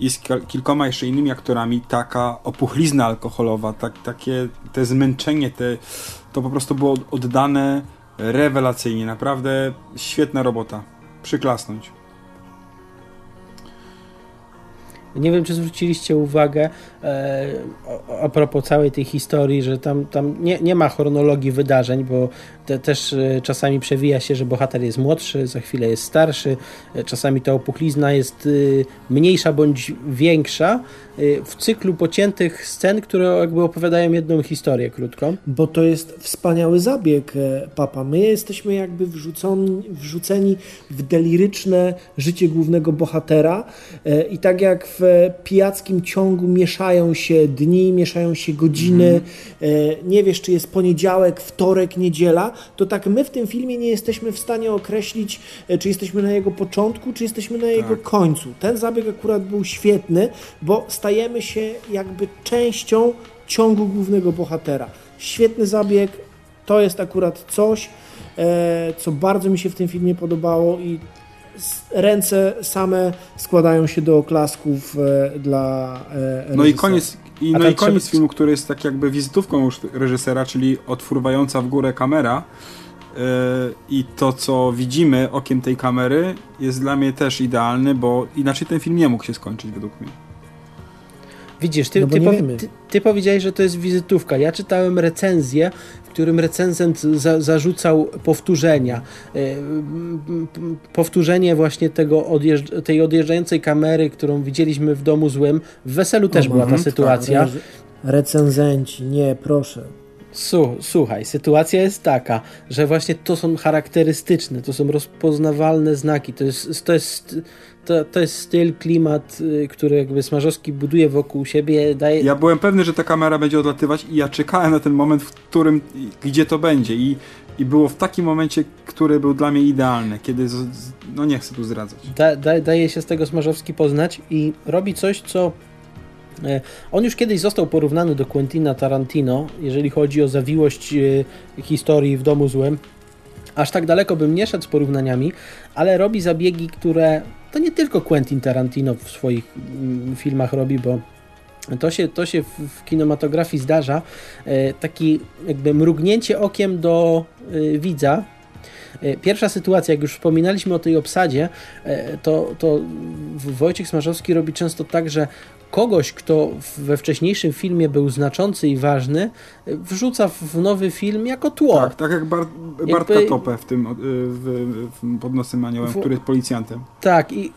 i z kilkoma jeszcze innymi aktorami, taka opuchlizna alkoholowa, tak, takie te zmęczenie, te, to po prostu było oddane rewelacyjnie. Naprawdę świetna robota. Przyklasnąć. Nie wiem, czy zwróciliście uwagę a propos całej tej historii, że tam, tam nie, nie ma chronologii wydarzeń, bo te, też e, czasami przewija się, że bohater jest młodszy, za chwilę jest starszy, e, czasami ta opuchlizna jest e, mniejsza bądź większa w cyklu pociętych scen, które jakby opowiadają jedną historię krótką. Bo to jest wspaniały zabieg, papa. My jesteśmy jakby wrzuconi, wrzuceni w deliryczne życie głównego bohatera i tak jak w pijackim ciągu mieszają się dni, mieszają się godziny, mm. nie wiesz czy jest poniedziałek, wtorek, niedziela, to tak my w tym filmie nie jesteśmy w stanie określić, e, czy jesteśmy na jego początku, czy jesteśmy na jego tak. końcu. Ten zabieg akurat był świetny, bo stajemy się jakby częścią ciągu głównego bohatera. Świetny zabieg, to jest akurat coś, e, co bardzo mi się w tym filmie podobało i ręce same składają się do oklasków e, dla reżysera. No i koniec, i, no i koniec trzeba... filmu, który jest tak jakby wizytówką już reżysera, czyli odfruwająca w górę kamera yy, i to, co widzimy okiem tej kamery jest dla mnie też idealny, bo inaczej ten film nie mógł się skończyć według mnie. Widzisz, ty, no ty, ty, ty, powiedziałeś, że to jest wizytówka. Ja czytałem recenzję, w którym recenzent za, zarzucał powtórzenia. E, powtórzenie właśnie tego odjeżdż tej odjeżdżającej kamery, którą widzieliśmy w domu złym. W weselu też była ta mhm. sytuacja. Tak, recenzenci, nie, proszę. Słuchaj, sytuacja jest taka, że właśnie to są charakterystyczne, to są rozpoznawalne znaki, to jest, to jest to, to jest styl, klimat, y, który jakby Smarzowski buduje wokół siebie. Daje... Ja byłem pewny, że ta kamera będzie odlatywać i ja czekałem na ten moment, w którym, gdzie to będzie i, i było w takim momencie, który był dla mnie idealny, kiedy, z, no nie chcę tu zdradzać. Da, da, daje się z tego Smarzowski poznać i robi coś, co e, on już kiedyś został porównany do Quentina Tarantino, jeżeli chodzi o zawiłość e, historii w domu złym. Aż tak daleko bym nie szedł z porównaniami, ale robi zabiegi, które to nie tylko Quentin Tarantino w swoich mm, filmach robi, bo to się, to się w kinematografii zdarza. E, taki jakby mrugnięcie okiem do e, widza. E, pierwsza sytuacja, jak już wspominaliśmy o tej obsadzie, to, to Wojciech Smarzowski robi często tak, że kogoś, kto we wczesniejszym filmie był znaczący i ważny, wrzuca w nowy film jako tło. Tak, tak jak Bar Bartka Jakby... Topę w tym w, w, pod nosem aniołem, w... który jest policjantem. Tak i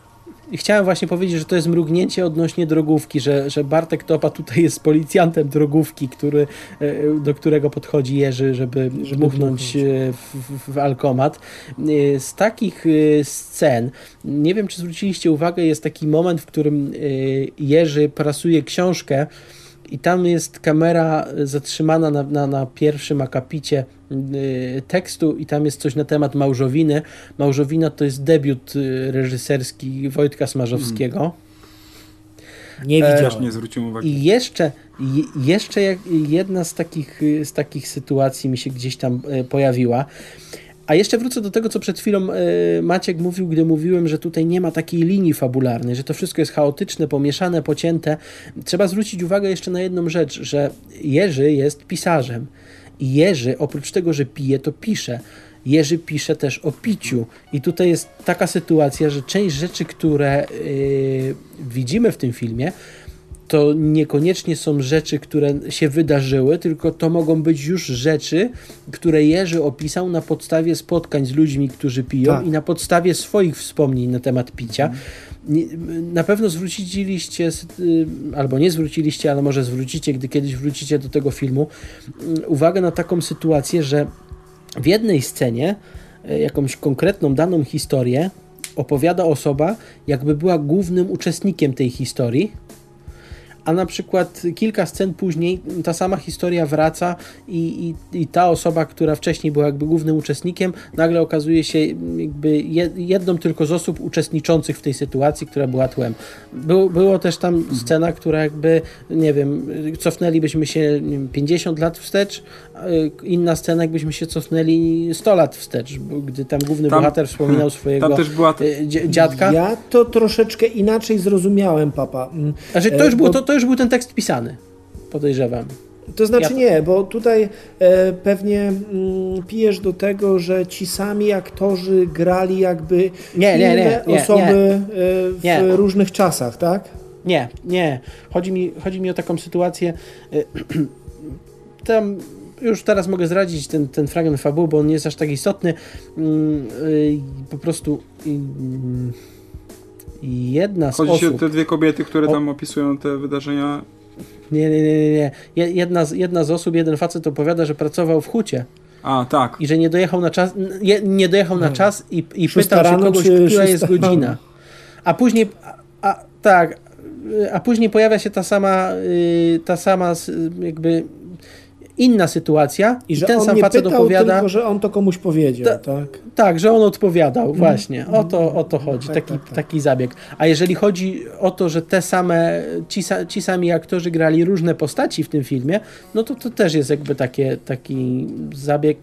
i chciałem właśnie powiedzieć, że to jest mrugnięcie odnośnie drogówki, że, że Bartek Topa tutaj jest policjantem drogówki, który, e, do którego podchodzi Jerzy, żeby, żeby e, w, w, w, alkomat. E, z takich scen, nie wiem czy zwróciliście uwagę, jest taki moment, w którym Jerzy prasuje książkę i tam jest kamera zatrzymana na, na, na pierwszym akapicie y, tekstu i tam jest coś na temat Małżowiny. Małżowina to jest debiut y, reżyserski Wojtka Smarzowskiego. Hmm. Nie e, widziałem. nie zwróciłem uwagi. I jeszcze, jeszcze jedna z takich, z takich sytuacji mi się gdzieś tam pojawiła. A jeszcze wrócę do tego, co przed chwilą e, Maciek mówił, gdy mówiłem, że tutaj nie ma takiej linii fabularnej, że to wszystko jest chaotyczne, pomieszane, pocięte. Trzeba zwrócić uwagę jeszcze na jedną rzecz, że Jerzy jest pisarzem. I Jerzy, oprócz tego, że pije, to pisze. Jerzy pisze też o piciu. I tutaj jest taka sytuacja, że część rzeczy, które yy, widzimy w tym filmie, to niekoniecznie są rzeczy, które się wydarzyły, tylko to mogą być już rzeczy, które Jerzy opisał na podstawie spotkań z ludźmi, którzy piją tak. i na podstawie swoich wspomnień na temat picia. Na pewno zwróciliście, y, albo nie zwróciliście, ale może zwrócicie, gdy kiedyś wrócicie do tego filmu, y, uwagę na taką sytuację, że w jednej scenie y, jakąś konkretną daną historię opowiada osoba, jakby była głównym uczestnikiem tej historii, a na przykład kilka scen później ta sama historia wraca i, i, i ta osoba, która wcześniej była jakby głównym uczestnikiem, nagle okazuje się jakby je- jedną tylko z osób uczestniczących w tej sytuacji, która była tłem. Był, było też tam scena, która jakby, nie wiem, cofnęlibyśmy się nie wiem, 50 lat wstecz, y, inna scena jakbyśmy się cofnęli 100 lat wstecz, gdy tam główny Tam- bohater wspominał swojego Tam też była... dzie- dziadka. Ja to troszeczkę inaczej zrozumiałem, papa. Znaczy, to e, już, był, bo- to, to już był ten tekst pisany, podejrzewam. To znaczy nie, bo tutaj e, pewnie mm, pijesz do tego, że ci sami aktorzy grali jakby Nie, inne nie, nie, osoby nie. e, w Nie. różnych czasach, tak? Nie, nie. Chodzi mi, chodzi mi o taką sytuację. y, Tam już teraz mogę zdradzić ten, ten fragment fabuły, bo on nie jest aż tak istotny. Mm, y, Po prostu mm, jedna z Chodzi się o osób. te dwie kobiety, które O- tam opisują te wydarzenia. Nie, nie, nie, nie, nie. Je- Jedna z, jedna z osób, jeden facet opowiada, że pracował w hucie A, tak. i że nie dojechał na czas, je, nie dojechał na czas i, i pytał się kogoś, czy która jest godzina. rano? A później, a, a, tak, a później pojawia się ta sama, y, ta sama jakby inna sytuacja I że ten on sam nie facet pytał, opowiada, tylko że on to komuś powiedział, Ta- tak? tak, że on odpowiadał, właśnie, o to, o to chodzi, Tak, taki, tak, tak. taki zabieg. A jeżeli chodzi o to, że te same, ci, ci sami aktorzy grali różne postaci w tym filmie, no to to też jest jakby takie, taki zabieg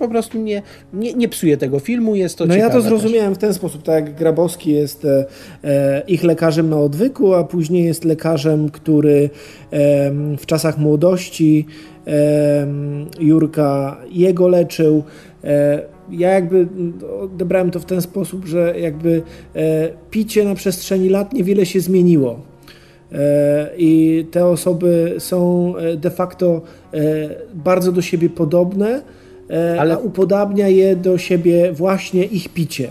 po prostu nie, nie, nie psuje tego filmu, jest to No ja to zrozumiałem w ten sposób, tak jak Grabowski jest e, e, ich lekarzem na odwyku, a później jest lekarzem, który em, w czasach młodości em, Jurka jego leczył. E, ja jakby mm, odebrałem to w ten sposób, że jakby e, picie na przestrzeni lat niewiele się zmieniło. E, I te osoby są e, de facto e, bardzo do siebie podobne, e, Ale- a upodabnia je do siebie właśnie ich picie.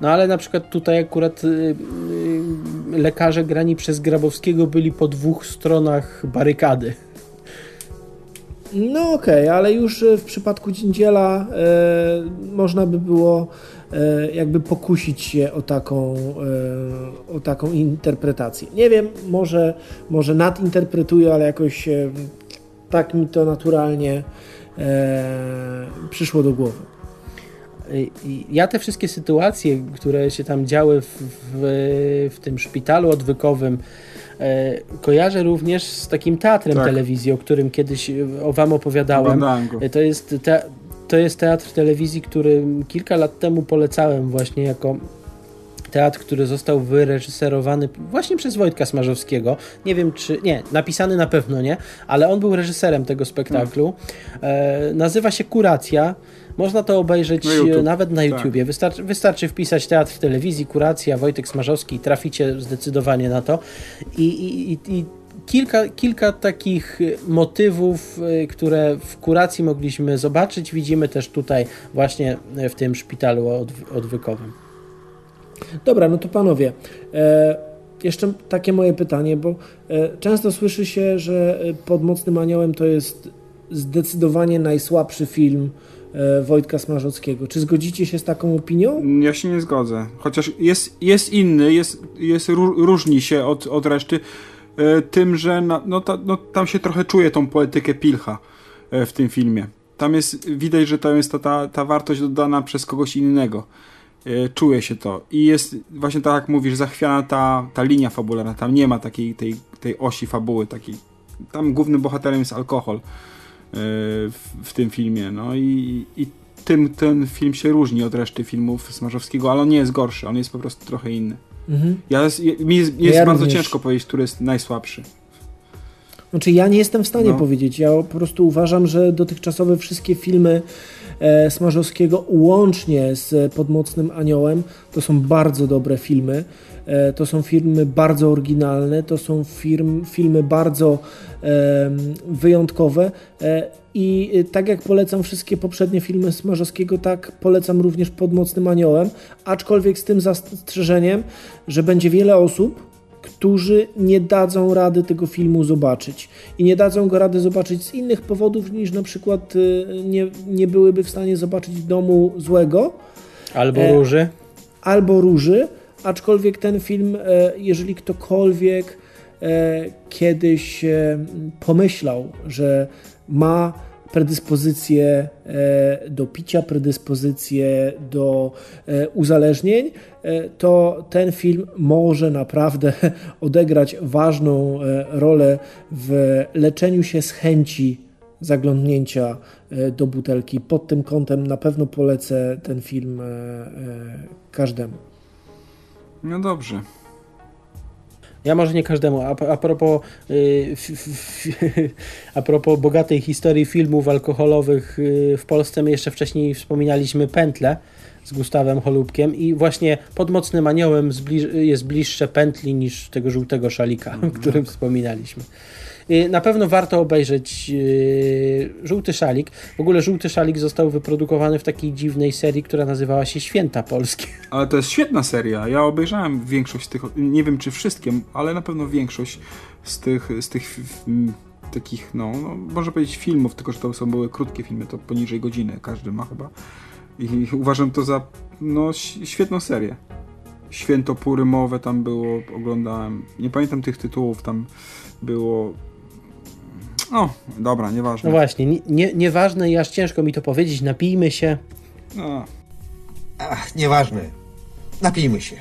No ale na przykład tutaj akurat y, y, lekarze grani przez Grabowskiego byli po dwóch stronach barykady. No okej, ale już e, w przypadku Dziędziela e, można by było e, jakby pokusić się o taką, e, o taką interpretację. Nie wiem, może, może nadinterpretuję, ale jakoś e, tak mi to naturalnie e, przyszło do głowy. Ja te wszystkie sytuacje, które się tam działy w, w, w tym szpitalu odwykowym, e, kojarzę również z takim teatrem Tak. telewizji, o którym kiedyś e, o wam opowiadałem. E, To jest, te, to jest teatr telewizji, który kilka lat temu polecałem właśnie jako teatr, który został wyreżyserowany właśnie przez Wojtka Smarzowskiego. Nie wiem czy, nie, napisany na pewno nie, ale on był reżyserem tego spektaklu. E, nazywa się Kuracja. Można to obejrzeć Na e, nawet na Tak. YouTubie. Wystarczy, wystarczy wpisać teatr telewizji, Kuracja, Wojtek Smarzowski i traficie zdecydowanie na to. I, i, i, kilka, kilka takich motywów, y, które w kuracji mogliśmy zobaczyć, widzimy też tutaj właśnie w tym szpitalu odw- odwykowym. Dobra, no to panowie, e, jeszcze takie moje pytanie, bo e, często słyszy się, że e, Pod Mocnym Aniołem to jest zdecydowanie najsłabszy film Wojtka Smarzowskiego. Czy zgodzicie się z taką opinią? Ja się nie zgodzę. Chociaż jest, jest inny, jest, jest ró- różni się od, od reszty tym, że na, no, ta, no, tam się trochę czuje tą poetykę Pilcha w tym filmie. Tam jest, widać, że to jest ta, ta, ta wartość dodana przez kogoś innego. E, Czuje się to. I jest właśnie tak jak mówisz, zachwiana ta, ta linia fabularna. Tam nie ma takiej tej, tej osi fabuły. Takiej. Tam głównym bohaterem jest alkohol e, w, w tym filmie. No i, i tym ten film się różni od reszty filmów Smarzowskiego, ale on nie jest gorszy, on jest po prostu trochę inny. Mhm. Ja jest, je- mi jest, jest Ja bardzo również. ciężko powiedzieć, który jest najsłabszy. Znaczy ja nie jestem w stanie No. powiedzieć. Ja po prostu uważam, że dotychczasowe wszystkie filmy Smarzowskiego łącznie z Pod Mocnym Aniołem to są bardzo dobre filmy. E, to są filmy bardzo oryginalne, to są firm, filmy bardzo wyjątkowe. E, I e, tak jak polecam wszystkie poprzednie filmy Smarzowskiego, tak polecam również Pod Mocnym Aniołem, aczkolwiek z tym zastrzeżeniem, że będzie wiele osób, którzy nie dadzą rady tego filmu zobaczyć. I nie dadzą go rady zobaczyć z innych powodów, niż na przykład y, nie, nie byłyby w stanie zobaczyć domu złego Albo E, róży. albo róży, aczkolwiek ten film, e, jeżeli ktokolwiek e, kiedyś e, pomyślał, że ma predyspozycję e, do picia, predyspozycję do e, uzależnień, e, to ten film może naprawdę odegrać ważną rolę w leczeniu się z chęci zaglądnięcia do butelki. Pod tym kątem na pewno polecę ten film każdemu. No dobrze. Ja może nie każdemu. A, a, propos, y, f, f, a propos bogatej historii filmów alkoholowych y, w Polsce, my jeszcze wcześniej wspominaliśmy Pętle z Gustawem Holubkiem i właśnie pod Mocnym Aniołem zbliż, jest bliższe pętli niż tego żółtego szalika, o którym wspominaliśmy. Y, Na pewno warto obejrzeć yy, Żółty Szalik. W ogóle Żółty Szalik został wyprodukowany w takiej dziwnej serii, która nazywała się Święta Polskie. Ale to jest świetna seria. Ja obejrzałem większość tych, nie wiem czy wszystkie, ale na pewno większość z tych, z tych takich, no, no, można powiedzieć filmów, tylko że to są były krótkie filmy, to poniżej godziny każdy ma chyba. I uważam to za, no, świetną serię. Święto Purymowe tam było, oglądałem. Nie pamiętam tych tytułów, tam było... O, dobra, nieważne. No właśnie, nie, nie, nieważne i aż ciężko mi to powiedzieć, napijmy się. No. Ach, nieważne. Napijmy się.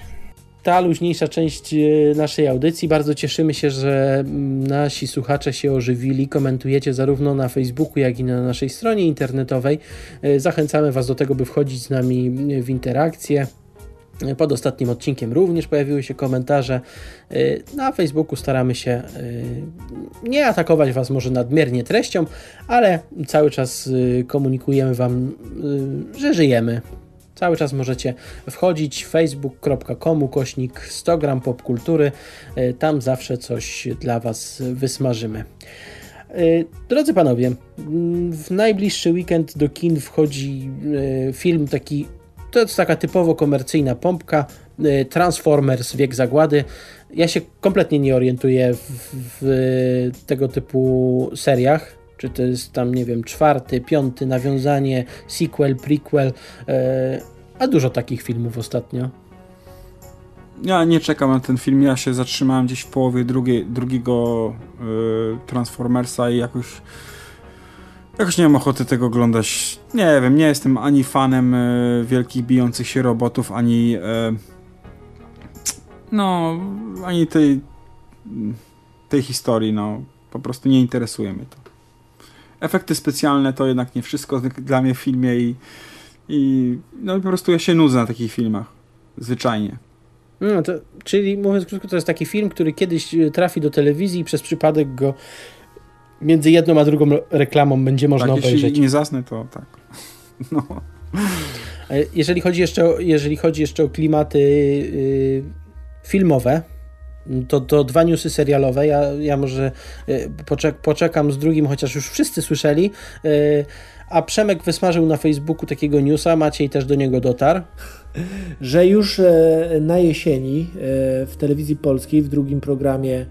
ta luźniejsza część e, naszej audycji. Bardzo cieszymy się, że mm, nasi słuchacze się ożywili. Komentujecie zarówno na Facebooku, jak i na naszej stronie internetowej. E, Zachęcamy Was do tego, by wchodzić z nami w interakcję. Pod ostatnim odcinkiem również pojawiły się komentarze. E, Na Facebooku staramy się e, nie atakować Was może nadmiernie treścią, ale cały czas e, komunikujemy Wam, że żyjemy. Cały czas możecie wchodzić facebook.com kośnik 100 gram popkultury. Tam zawsze coś dla Was wysmażymy. Drodzy panowie, m, w najbliższy weekend do kin wchodzi film taki, to jest taka typowo komercyjna pompka, e, Transformers Wiek Zagłady. Ja się kompletnie nie orientuję w, w tego typu seriach. Czy to jest tam, nie wiem, czwarty, piąty, nawiązanie, sequel, prequel, e, a dużo takich filmów ostatnio. Ja nie czekam na ten film, ja się zatrzymałem gdzieś w połowie drugiego y, Transformersa i jakoś jakoś nie mam ochoty tego oglądać. Nie wiem, nie jestem ani fanem y, wielkich bijących się robotów, ani y, no, ani tej tej historii, no, po prostu nie interesuje mnie to. Efekty specjalne to jednak nie wszystko dla mnie w filmie i, i no i po prostu ja się nudzę na takich filmach. Zwyczajnie. No, to, czyli mówiąc krótko, to jest taki film, który kiedyś e, trafi do telewizji i przez przypadek go między jedną a drugą reklamą będzie można tak, obejrzeć. Jeśli nie zasnę, to tak. No. E, Jeżeli chodzi jeszcze o, jeżeli chodzi jeszcze o klimaty y, filmowe, to, to dwa newsy serialowe. Ja, ja może y, poczek, poczekam z drugim, chociaż już wszyscy słyszeli. Y, a Przemek wysmażył na Facebooku takiego newsa, Maciej też do niego dotarł. że już e, na jesieni e, w telewizji polskiej, w drugim programie e,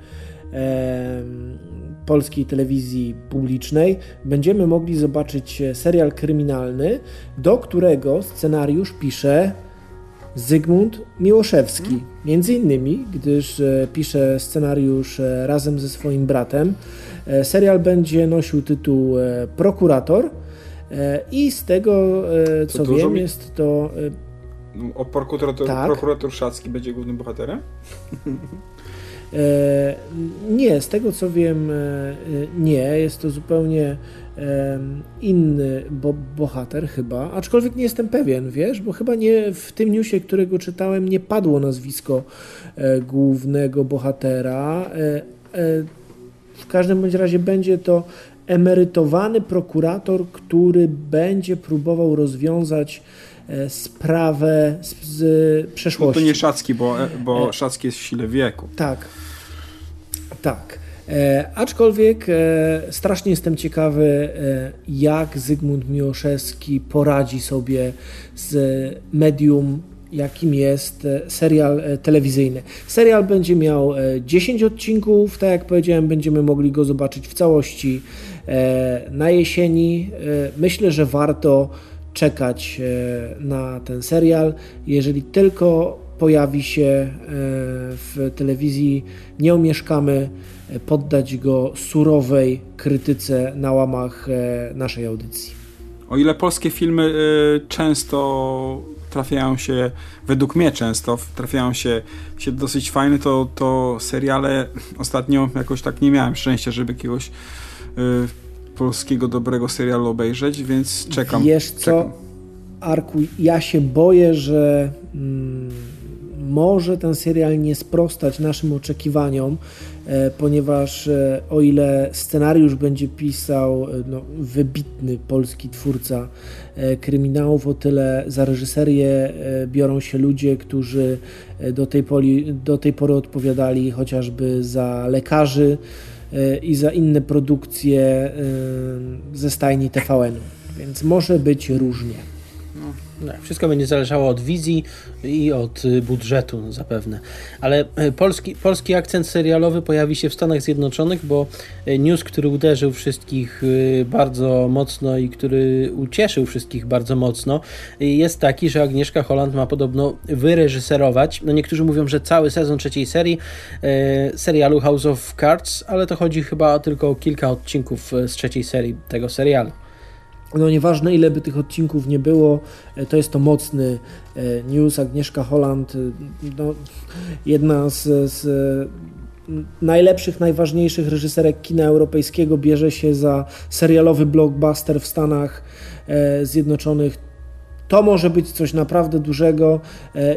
polskiej telewizji publicznej, będziemy mogli zobaczyć e, serial kryminalny, do którego scenariusz pisze Zygmunt Miłoszewski. Między innymi, gdyż e, pisze scenariusz e, razem ze swoim bratem. Serial będzie nosił tytuł Prokurator. I z tego, co wiem, mi- jest to O prokurator, Tak. prokurator Szacki będzie głównym bohaterem? E, Nie, z tego co wiem, e, nie. Jest to zupełnie e, inny bo bohater chyba, aczkolwiek nie jestem pewien, wiesz, bo chyba nie w tym newsie, którego czytałem, nie padło nazwisko głównego bohatera. W każdym bądź razie będzie to emerytowany prokurator, który będzie próbował rozwiązać sprawę z, z No przeszłości. to nie Szacki, bo, bo. Szacki jest w sile wieku. Tak. Tak. E, aczkolwiek e, strasznie jestem ciekawy, e, jak Zygmunt Miłoszewski poradzi sobie z medium, jakim jest e, serial e, telewizyjny. Serial będzie miał e, 10 odcinków, tak jak powiedziałem, będziemy mogli go zobaczyć w całości e, na jesieni. E, myślę, że warto czekać e, na ten serial, jeżeli tylko pojawi się e, w telewizji, nie omieszkamy e, poddać go surowej krytyce na łamach e, naszej audycji. O ile polskie filmy często trafiają się, według mnie często trafiają się, się dosyć fajne, to, to seriale ostatnio jakoś tak nie miałem szczęścia, żeby jakiegoś polskiego dobrego serialu obejrzeć, więc czekam. Wiesz co, czekam. Arku, ja się boję, że mm, może ten serial nie sprostać naszym oczekiwaniom, e, ponieważ e, o ile scenariusz będzie pisał e, no, wybitny polski twórca kryminałów, o tyle za reżyserię biorą się ludzie, którzy do tej, poli, do tej pory odpowiadali chociażby za lekarzy i za inne produkcje ze stajni TVN-u. Więc może być różnie. No, wszystko będzie zależało od wizji i od y, budżetu no, zapewne. Ale y, polski, polski akcent serialowy pojawi się w Stanach Zjednoczonych, bo y, news, który uderzył wszystkich y, bardzo mocno i który ucieszył wszystkich bardzo mocno, y, jest taki, że Agnieszka Holland ma podobno wyreżyserować. No niektórzy mówią, że cały sezon trzeciej serii y, serialu House of Cards, ale to chodzi chyba tylko o kilka odcinków z trzeciej serii tego serialu. No nieważne ile by tych odcinków nie było, e, to jest to mocny e, news. Agnieszka Holland, e, no, jedna z, z najlepszych, najważniejszych reżyserek kina europejskiego, bierze się za serialowy blockbuster w Stanach Zjednoczonych. To może być coś naprawdę dużego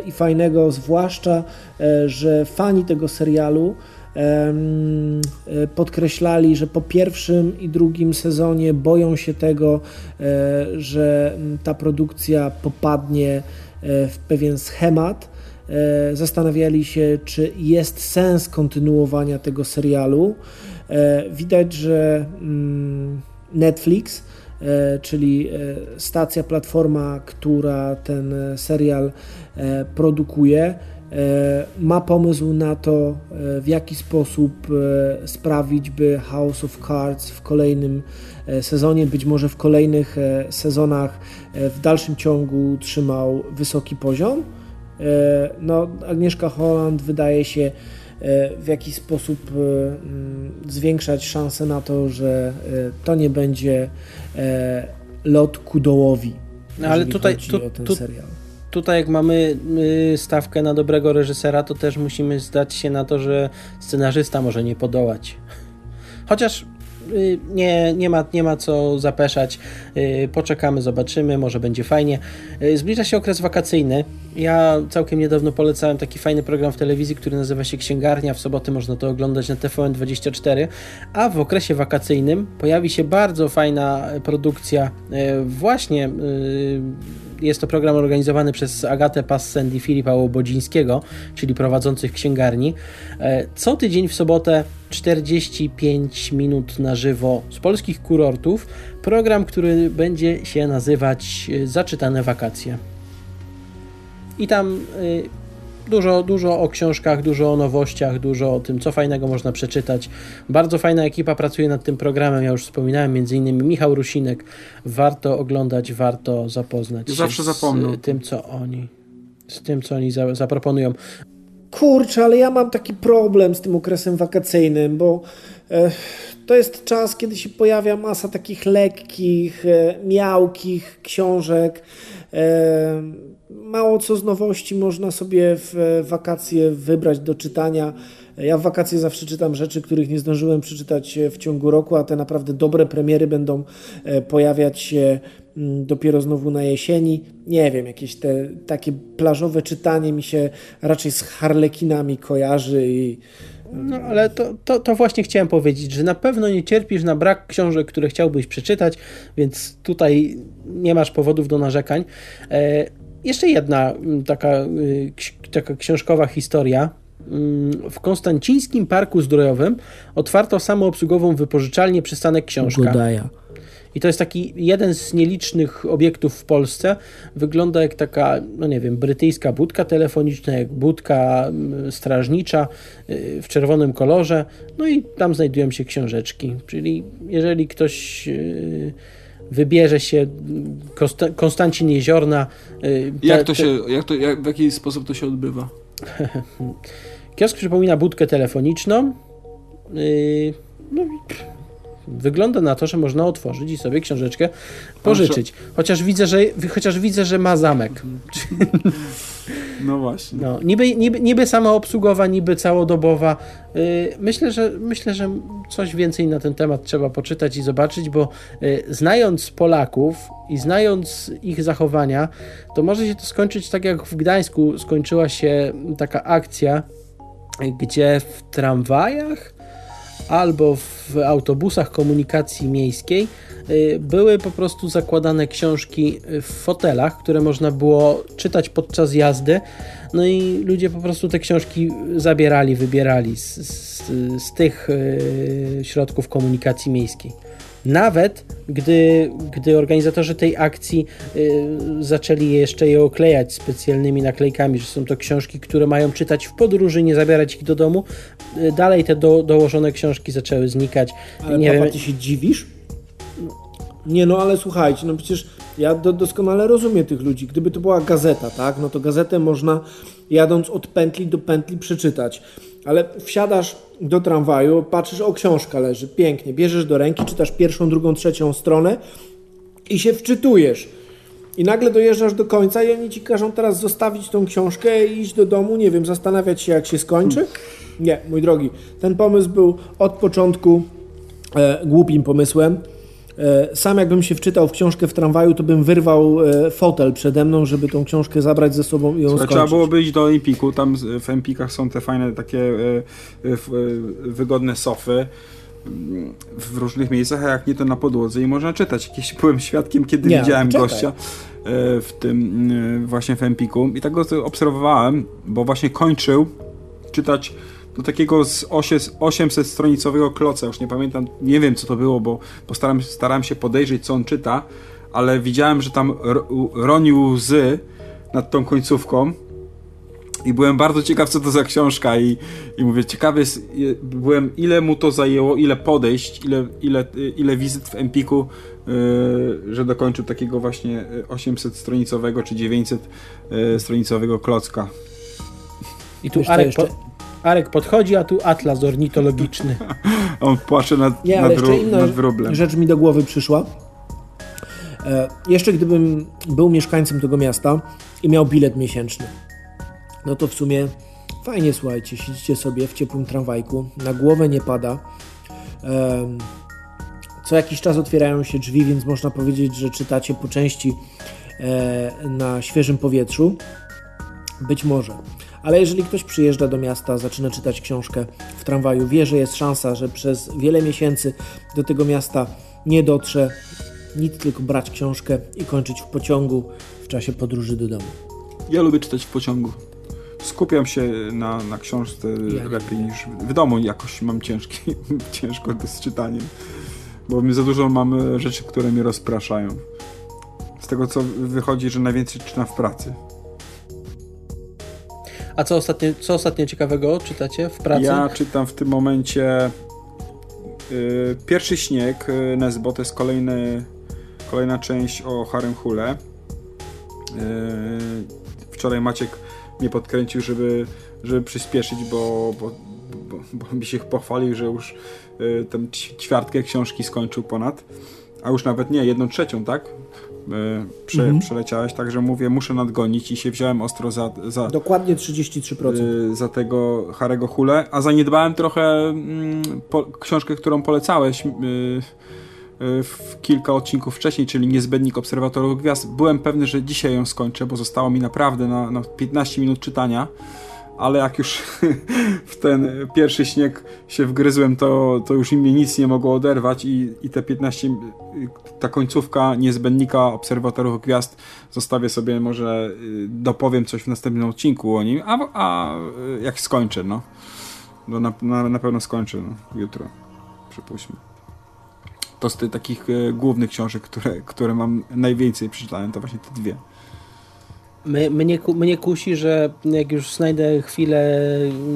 i fajnego, zwłaszcza, że fani tego serialu podkreślali, że po pierwszym i drugim sezonie boją się tego, e, że ta produkcja popadnie e, w pewien schemat. E, zastanawiali się, czy jest sens kontynuowania tego serialu. Widać, że mm, Netflix, czyli stacja, platforma, która ten serial produkuje, E, ma pomysł na to, e, w jaki sposób e, sprawić, by House of Cards w kolejnym sezonie, być może w kolejnych sezonach w dalszym ciągu trzymał wysoki poziom. No, Agnieszka Holland wydaje się w jakiś sposób mm, zwiększać szanse na to, że to nie będzie lot ku dołowi. No, ale tutaj tu, tu, tutaj jak mamy y, stawkę na dobrego reżysera, to też musimy zdać się na to, że scenarzysta może nie podołać. Chociaż y, nie, nie, ma, nie ma co zapeszać. Y, poczekamy, zobaczymy, może będzie fajnie. Zbliża się okres wakacyjny. Ja całkiem niedawno polecałem taki fajny program w telewizji, który nazywa się Księgarnia. W soboty można to oglądać na TVN24. A w okresie wakacyjnym pojawi się bardzo fajna produkcja właśnie jest to program organizowany przez Agatę Passend i Filipa Łobodzińskiego, czyli prowadzących księgarni. E, co tydzień w sobotę 45 minut na żywo z polskich kurortów. Program, który będzie się nazywać e, Zaczytane wakacje. I tam e, Dużo, dużo o książkach, dużo o nowościach, dużo o tym, co fajnego można przeczytać. Bardzo fajna ekipa pracuje nad tym programem. Ja już wspominałem, między innymi Michał Rusinek. Warto oglądać, warto zapoznać Zawsze się zapomnę. z tym, co oni, z tym, co oni za, zaproponują. Kurczę, ale ja mam taki problem z tym okresem wakacyjnym, bo e, to jest czas, kiedy się pojawia masa takich lekkich, e, miałkich książek. E, mało co z nowości można sobie w wakacje wybrać do czytania. Ja w wakacje zawsze czytam rzeczy, których nie zdążyłem przeczytać w ciągu roku, a te naprawdę dobre premiery będą e, pojawiać się mm, dopiero znowu na jesieni. Nie wiem, jakieś te takie plażowe czytanie mi się raczej z harlekinami kojarzy i no ale to, to, to, właśnie chciałem powiedzieć, że na pewno nie cierpisz na brak książek, które chciałbyś przeczytać, więc tutaj nie masz powodów do narzekań. Jeszcze jedna mm, taka, y, taka książkowa historia. Mm, w Konstancińskim Parku Zdrojowym otwarto samoobsługową wypożyczalnię przystanek książka. Godaja. I to jest taki jeden z nielicznych obiektów w Polsce. Wygląda jak taka, no nie wiem, brytyjska budka telefoniczna, jak budka mm, strażnicza y, w czerwonym kolorze. No i tam znajdują się książeczki. Czyli jeżeli ktoś y, wybierze się Konsta- Konstancin Jeziorna. y, Jak te- to te- się, jak to, jak, w jaki sposób to się odbywa? Kiosk przypomina budkę telefoniczną. Yy, no, wygląda na to, że można otworzyć i sobie książeczkę pożyczyć. Chociaż widzę, że, chociaż widzę, że ma zamek. No właśnie. No, niby, niby, niby samoobsługowa, niby całodobowa. Yy, myślę, że, myślę, że coś więcej na ten temat trzeba poczytać i zobaczyć, bo yy, znając Polaków i znając ich zachowania, to może się to skończyć tak jak w Gdańsku skończyła się taka akcja, gdzie w tramwajach albo w autobusach komunikacji miejskiej y, były po prostu zakładane książki w fotelach, które można było czytać podczas jazdy. No i ludzie po prostu te książki zabierali, wybierali z, z, z tych y, środków komunikacji miejskiej. Nawet gdy, gdy organizatorzy tej akcji y, zaczęli jeszcze je oklejać specjalnymi naklejkami, że są to książki, które mają czytać w podróży, nie zabierać ich do domu, y, dalej te do, dołożone książki zaczęły znikać. Ale nie papa, wiem, ty się dziwisz? Nie no, ale słuchajcie, no przecież ja do, doskonale rozumiem tych ludzi. Gdyby to była gazeta, tak, no to gazetę można jadąc od pętli do pętli przeczytać. Ale wsiadasz do tramwaju, patrzysz, o książka leży, pięknie, bierzesz do ręki, czytasz pierwszą, drugą, trzecią stronę i się wczytujesz. I nagle dojeżdżasz do końca i oni ci każą teraz zostawić tą książkę i iść do domu, nie wiem, zastanawiać się jak się skończy. Nie, mój drogi, ten pomysł był od początku e, głupim pomysłem. E, sam jakbym się wczytał w książkę w tramwaju, to bym wyrwał e, fotel przede mną, żeby tą książkę zabrać ze sobą i ją Słuchaj, skończyć. trzeba byłoby iść do Empiku, tam w Empikach są te fajne takie e, wygodne sofy w różnych miejscach, a jak nie to na podłodze i można czytać. Jakieś byłem świadkiem, kiedy Nie, widziałem poczekaj. gościa w tym właśnie w Empiku i tak go obserwowałem, bo właśnie kończył czytać do takiego z 800 stronicowego kloca, już nie pamiętam, nie wiem co to było, bo, starałem się podejrzeć co on czyta, ale widziałem, że tam ro, ronił łzy nad tą końcówką i byłem bardzo ciekaw, co to za książka i, i mówię, ciekawy byłem, ile mu to zajęło, ile podejść, ile, ile, ile wizyt w Empiku, yy, że dokończył takiego właśnie 800-stronicowego czy 900-stronicowego klocka. I tu Wiesz Arek, jeszcze? po, Arek podchodzi, a tu atlas ornitologiczny. On płacze nad, Nie, nad, jeszcze inna nad wróblem. rzecz mi do głowy przyszła. E, jeszcze gdybym był mieszkańcem tego miasta i miał bilet miesięczny, no to w sumie fajnie, słuchajcie, siedzicie sobie w ciepłym tramwajku, na głowę nie pada. Em, co jakiś czas otwierają się drzwi, więc można powiedzieć, że czytacie po części e, na świeżym powietrzu. Być może. Ale jeżeli ktoś przyjeżdża do miasta, zaczyna czytać książkę w tramwaju, wie, że jest szansa, że przez wiele miesięcy do tego miasta nie dotrze, nic tylko brać książkę i kończyć w pociągu w czasie podróży do domu. Ja lubię czytać w pociągu. Skupiam się na, na książce Ja lepiej niż w domu. Jakoś mam ciężki, ciężko z czytaniem, bo za dużo mamy rzeczy, które mnie rozpraszają. Z tego co wychodzi, że najwięcej czytam w pracy. A co ostatnio, co ostatnio ciekawego czytacie w pracy? Ja czytam w tym momencie y, Pierwszy śnieg y, Nesbo, to jest kolejny, kolejna część o Harem Hule. Y, wczoraj Maciek mnie podkręcił, żeby, żeby przyspieszyć, bo, bo, bo, bo mi się pochwalił, że już y, tam ćwiartkę książki skończył ponad. A już nawet nie, jedną trzecią, tak? Y, prze, Mhm. Przeleciałeś, także mówię, muszę nadgonić i się wziąłem ostro za, za, Dokładnie 33%. y, za tego Harego Hule, a zaniedbałem trochę mm, po, książkę, którą polecałeś y, y, w kilka odcinków wcześniej, czyli Niezbędnik Obserwatorów Gwiazd. Byłem pewny, że dzisiaj ją skończę, bo zostało mi naprawdę na, na 15 minut czytania, ale jak już w ten pierwszy śnieg się wgryzłem, to, to już mnie nic nie mogło oderwać i, i te 15, y, ta końcówka Niezbędnika Obserwatorów Gwiazd zostawię sobie, może y, dopowiem coś w następnym odcinku o nim, a, a y, jak skończę, no. No na, na, na pewno skończę no, jutro, przypuśćmy. To z tych takich y, głównych książek, które, które mam najwięcej przeczytałem, to właśnie te dwie. My, mnie, mnie kusi, że jak już znajdę chwilę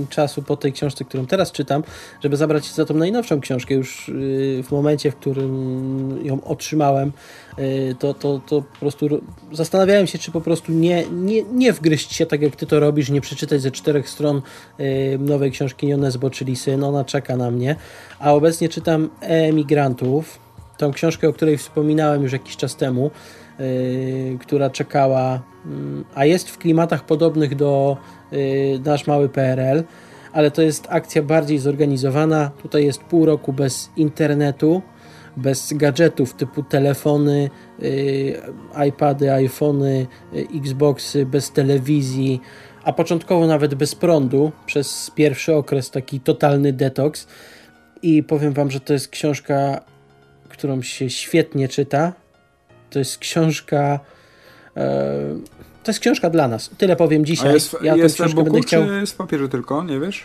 czasu po tej książce, którą teraz czytam, żeby zabrać się za tą najnowszą książkę, już y, w momencie, w którym ją otrzymałem, y, to, to, to po prostu ro- zastanawiałem się, czy po prostu nie, nie, nie wgryźć się tak jak ty to robisz, nie przeczytać ze czterech stron y, nowej książki Nionesbo, czyli Syn, ona czeka na mnie, a obecnie czytam Emigrantów, tą książkę, o której wspominałem już jakiś czas temu, która czekała, a jest w klimatach podobnych do yy, Nasz Mały PRL, ale to jest akcja bardziej zorganizowana. Tutaj jest pół roku bez internetu, bez gadżetów typu telefony, yy, iPady, iPhony, yy, Xboxy, bez telewizji, a początkowo nawet bez prądu przez pierwszy okres taki totalny detoks. I powiem wam, że to jest książka, którą się świetnie czyta. To jest książka. E, to jest książka dla nas. Tyle powiem A dzisiaj. jest, ja tę jest w książkę e-booku, będę chciał. czy jest w papierze tylko, nie wiesz?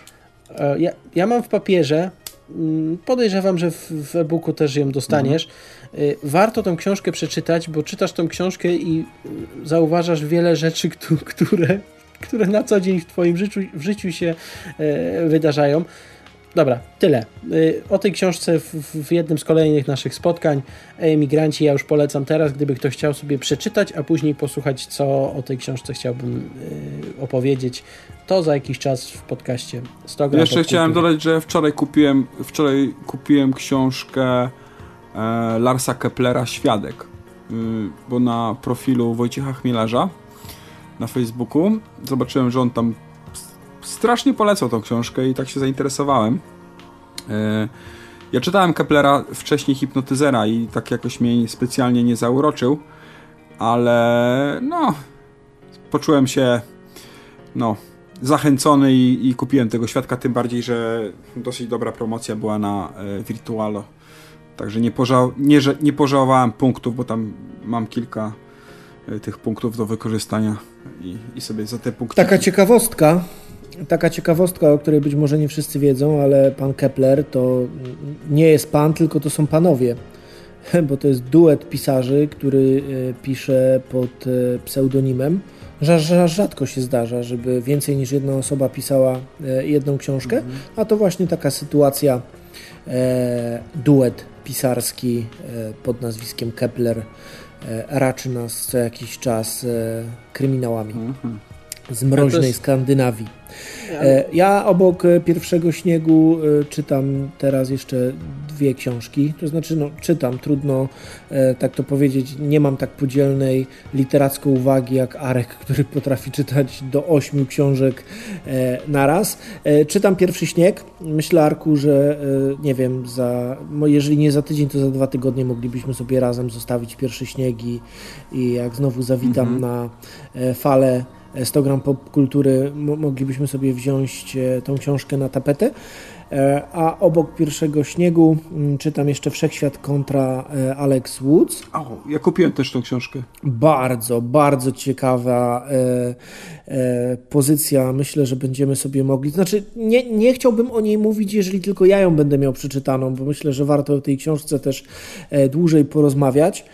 E, Ja, ja mam w papierze. mm, Podejrzewam, że w, e-booku też ją dostaniesz. E, Warto tą książkę przeczytać, bo czytasz tą książkę i e, zauważasz wiele rzeczy, któ- które, które na co dzień w Twoim życiu, w życiu się e, wydarzają. Dobra, tyle. Y, O tej książce w, w jednym z kolejnych naszych spotkań Emigranci ja już polecam teraz, gdyby ktoś chciał sobie przeczytać, a później posłuchać, co o tej książce chciałbym y, opowiedzieć, to za jakiś czas w podcaście 100 gram Jeszcze chciałem dodać, że wczoraj kupiłem, wczoraj kupiłem książkę e, Larsa Keplera Świadek, y, bo na profilu Wojciecha Chmielarza na Facebooku zobaczyłem, że on tam strasznie polecał tą książkę i tak się zainteresowałem. E, ja czytałem Keplera wcześniej Hipnotyzera i tak jakoś mnie specjalnie nie zauroczył, ale no poczułem się no zachęcony i, i kupiłem tego świadka, tym bardziej, że dosyć dobra promocja była na e, Virtualo. Także nie, pożał, nie, że- nie pożałowałem punktów, bo tam mam kilka e, tych punktów do wykorzystania i, i sobie za te punkty. Taka ciekawostka, taka ciekawostka, o której być może nie wszyscy wiedzą, ale pan Kepler to nie jest pan, tylko to są panowie. Bo to jest duet pisarzy, który e, pisze pod e, pseudonimem. Rza- rza- Rzadko się zdarza, żeby więcej niż jedna osoba pisała e, jedną książkę, a to właśnie taka sytuacja, duet pisarski pod nazwiskiem Kepler raczy nas co jakiś czas kryminałami Mhm. Z mroźnej jest- Skandynawii. E, Ja obok e, pierwszego śniegu e, czytam teraz jeszcze dwie książki. To znaczy, no, czytam, trudno e, tak to powiedzieć. Nie mam tak podzielnej literacko uwagi jak Arek, który potrafi czytać do ośmiu książek e, naraz. E, Czytam pierwszy śnieg. Myślę, Arku, że e, nie wiem, za, jeżeli nie za tydzień, to za dwa tygodnie moglibyśmy sobie razem zostawić pierwszy śnieg i, i jak znowu zawitam na e, falę 100 gram popkultury mo- moglibyśmy sobie wziąć e, tą książkę na tapetę. E, A obok pierwszego śniegu mm, czytam jeszcze Wszechświat kontra e, Alex Woods. O, ja kupiłem też tą książkę. Bardzo, bardzo ciekawa e, pozycja. Myślę, że będziemy sobie mogli. Znaczy, nie, nie chciałbym o niej mówić, jeżeli tylko ja ją będę miał przeczytaną, bo myślę, że warto o tej książce też dłużej porozmawiać.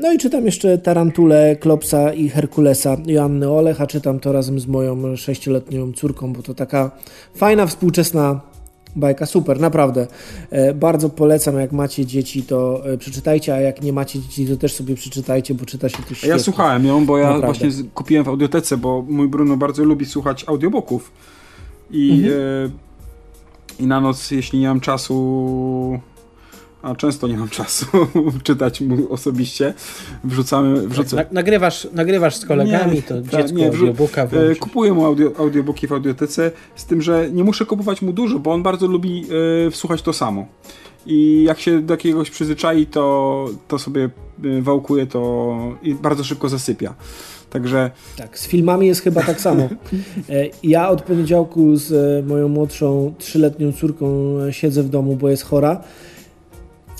No i czytam jeszcze Tarantulę, Klopsa i Herkulesa Joanny Olech, a czytam to razem z moją sześcioletnią córką, bo to taka fajna, współczesna Bajka, super, naprawdę. E, bardzo polecam, jak macie dzieci, to e, przeczytajcie, a jak nie macie dzieci, to też sobie przeczytajcie, bo czyta się to świetnie. ja słuchałem ją, bo ja Naprawdę. właśnie kupiłem w audiotece, bo mój Bruno bardzo lubi słuchać audiobooków. I, Mhm. e, I na noc, jeśli nie mam czasu, a często nie mam czasu czytać mu osobiście, wrzucamy, wrzucę. Na, nagrywasz, nagrywasz z kolegami, Nie, to tak, dziecko nie, audiobooka E, włączysz. Kupuję mu audio, audiobooki w audiotece, z tym, że nie muszę kupować mu dużo, bo on bardzo lubi e, słuchać to samo. I jak się do jakiegoś przyzwyczai, to, to sobie e, wałkuje to i bardzo szybko zasypia. Także Tak, z filmami jest chyba tak samo. Ja od poniedziałku z moją młodszą trzyletnią córką siedzę w domu, bo jest chora.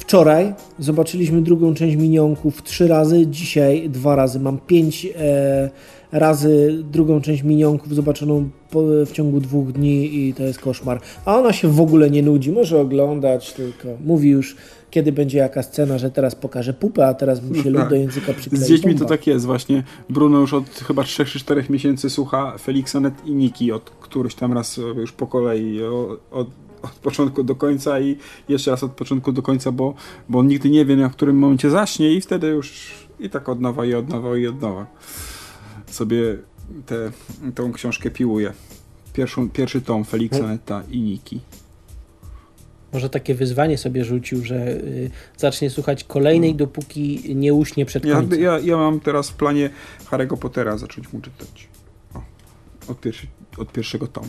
Wczoraj zobaczyliśmy drugą część Minionków trzy razy, dzisiaj dwa razy. Mam pięć e, razy drugą część Minionków zobaczoną po, w ciągu dwóch dni i to jest koszmar. A ona się w ogóle nie nudzi, może oglądać, tylko mówi już, kiedy będzie jaka scena, że teraz pokaże pupę, a teraz mu się lód tak. do języka przyklei. Z dziećmi to Bomba. tak jest właśnie. Bruno już od chyba 3 czy 4 miesięcy słucha Feliksa Net i Niki od któryś tam raz e, już po kolei od, od początku do końca i jeszcze raz od początku do końca, bo, bo on nigdy nie wie na którym momencie zaśnie i wtedy już i tak od nowa i od nowa i od nowa sobie tę tą książkę piłuje. Pierwszą, pierwszy tom Feliksa Neta i Niki. Może takie wyzwanie sobie rzucił, że y, zacznie słuchać kolejnej, dopóki nie uśnie przed Ja, końcem. ja, ja mam teraz w planie Harry'ego Pottera zacząć mu czytać. O, od, pierwszy, od pierwszego tomu.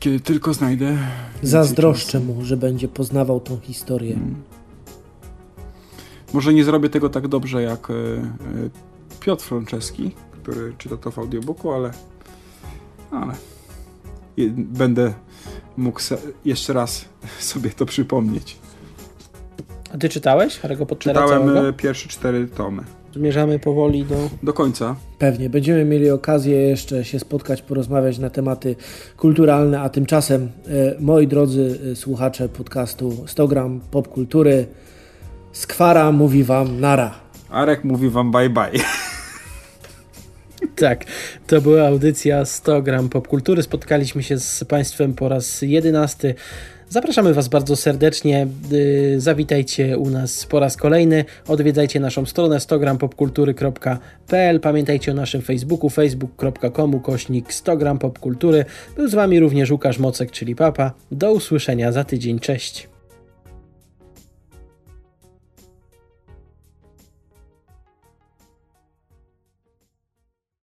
Kiedy tylko znajdę. Zazdroszczę mu, że będzie poznawał tą historię. Może nie zrobię tego tak dobrze jak e, e, Piotr Franceski, który czyta to w audiobooku, ale, ale je, będę mógł se, jeszcze raz sobie to przypomnieć. A ty czytałeś Harry'ego Pottera Czytałem całego? e, pierwsze cztery tomy. Zmierzamy powoli do... Do końca. Pewnie będziemy mieli okazję jeszcze się spotkać, porozmawiać na tematy kulturalne, a tymczasem, e, moi drodzy e, słuchacze podcastu 100 gram popkultury, Skwara mówi wam nara. Arek mówi wam bye bye. Tak, to była audycja 100 gram popkultury. Spotkaliśmy się z Państwem po raz jedenasty. Zapraszamy Was bardzo serdecznie. Yy, Zawitajcie u nas po raz kolejny. Odwiedzajcie naszą stronę 100grampopkultury.pl. Pamiętajcie o naszym Facebooku facebook.com kośnik 100 gram popkultury. Był z Wami również Łukasz Mocek, czyli Papa. Do usłyszenia za tydzień. Cześć.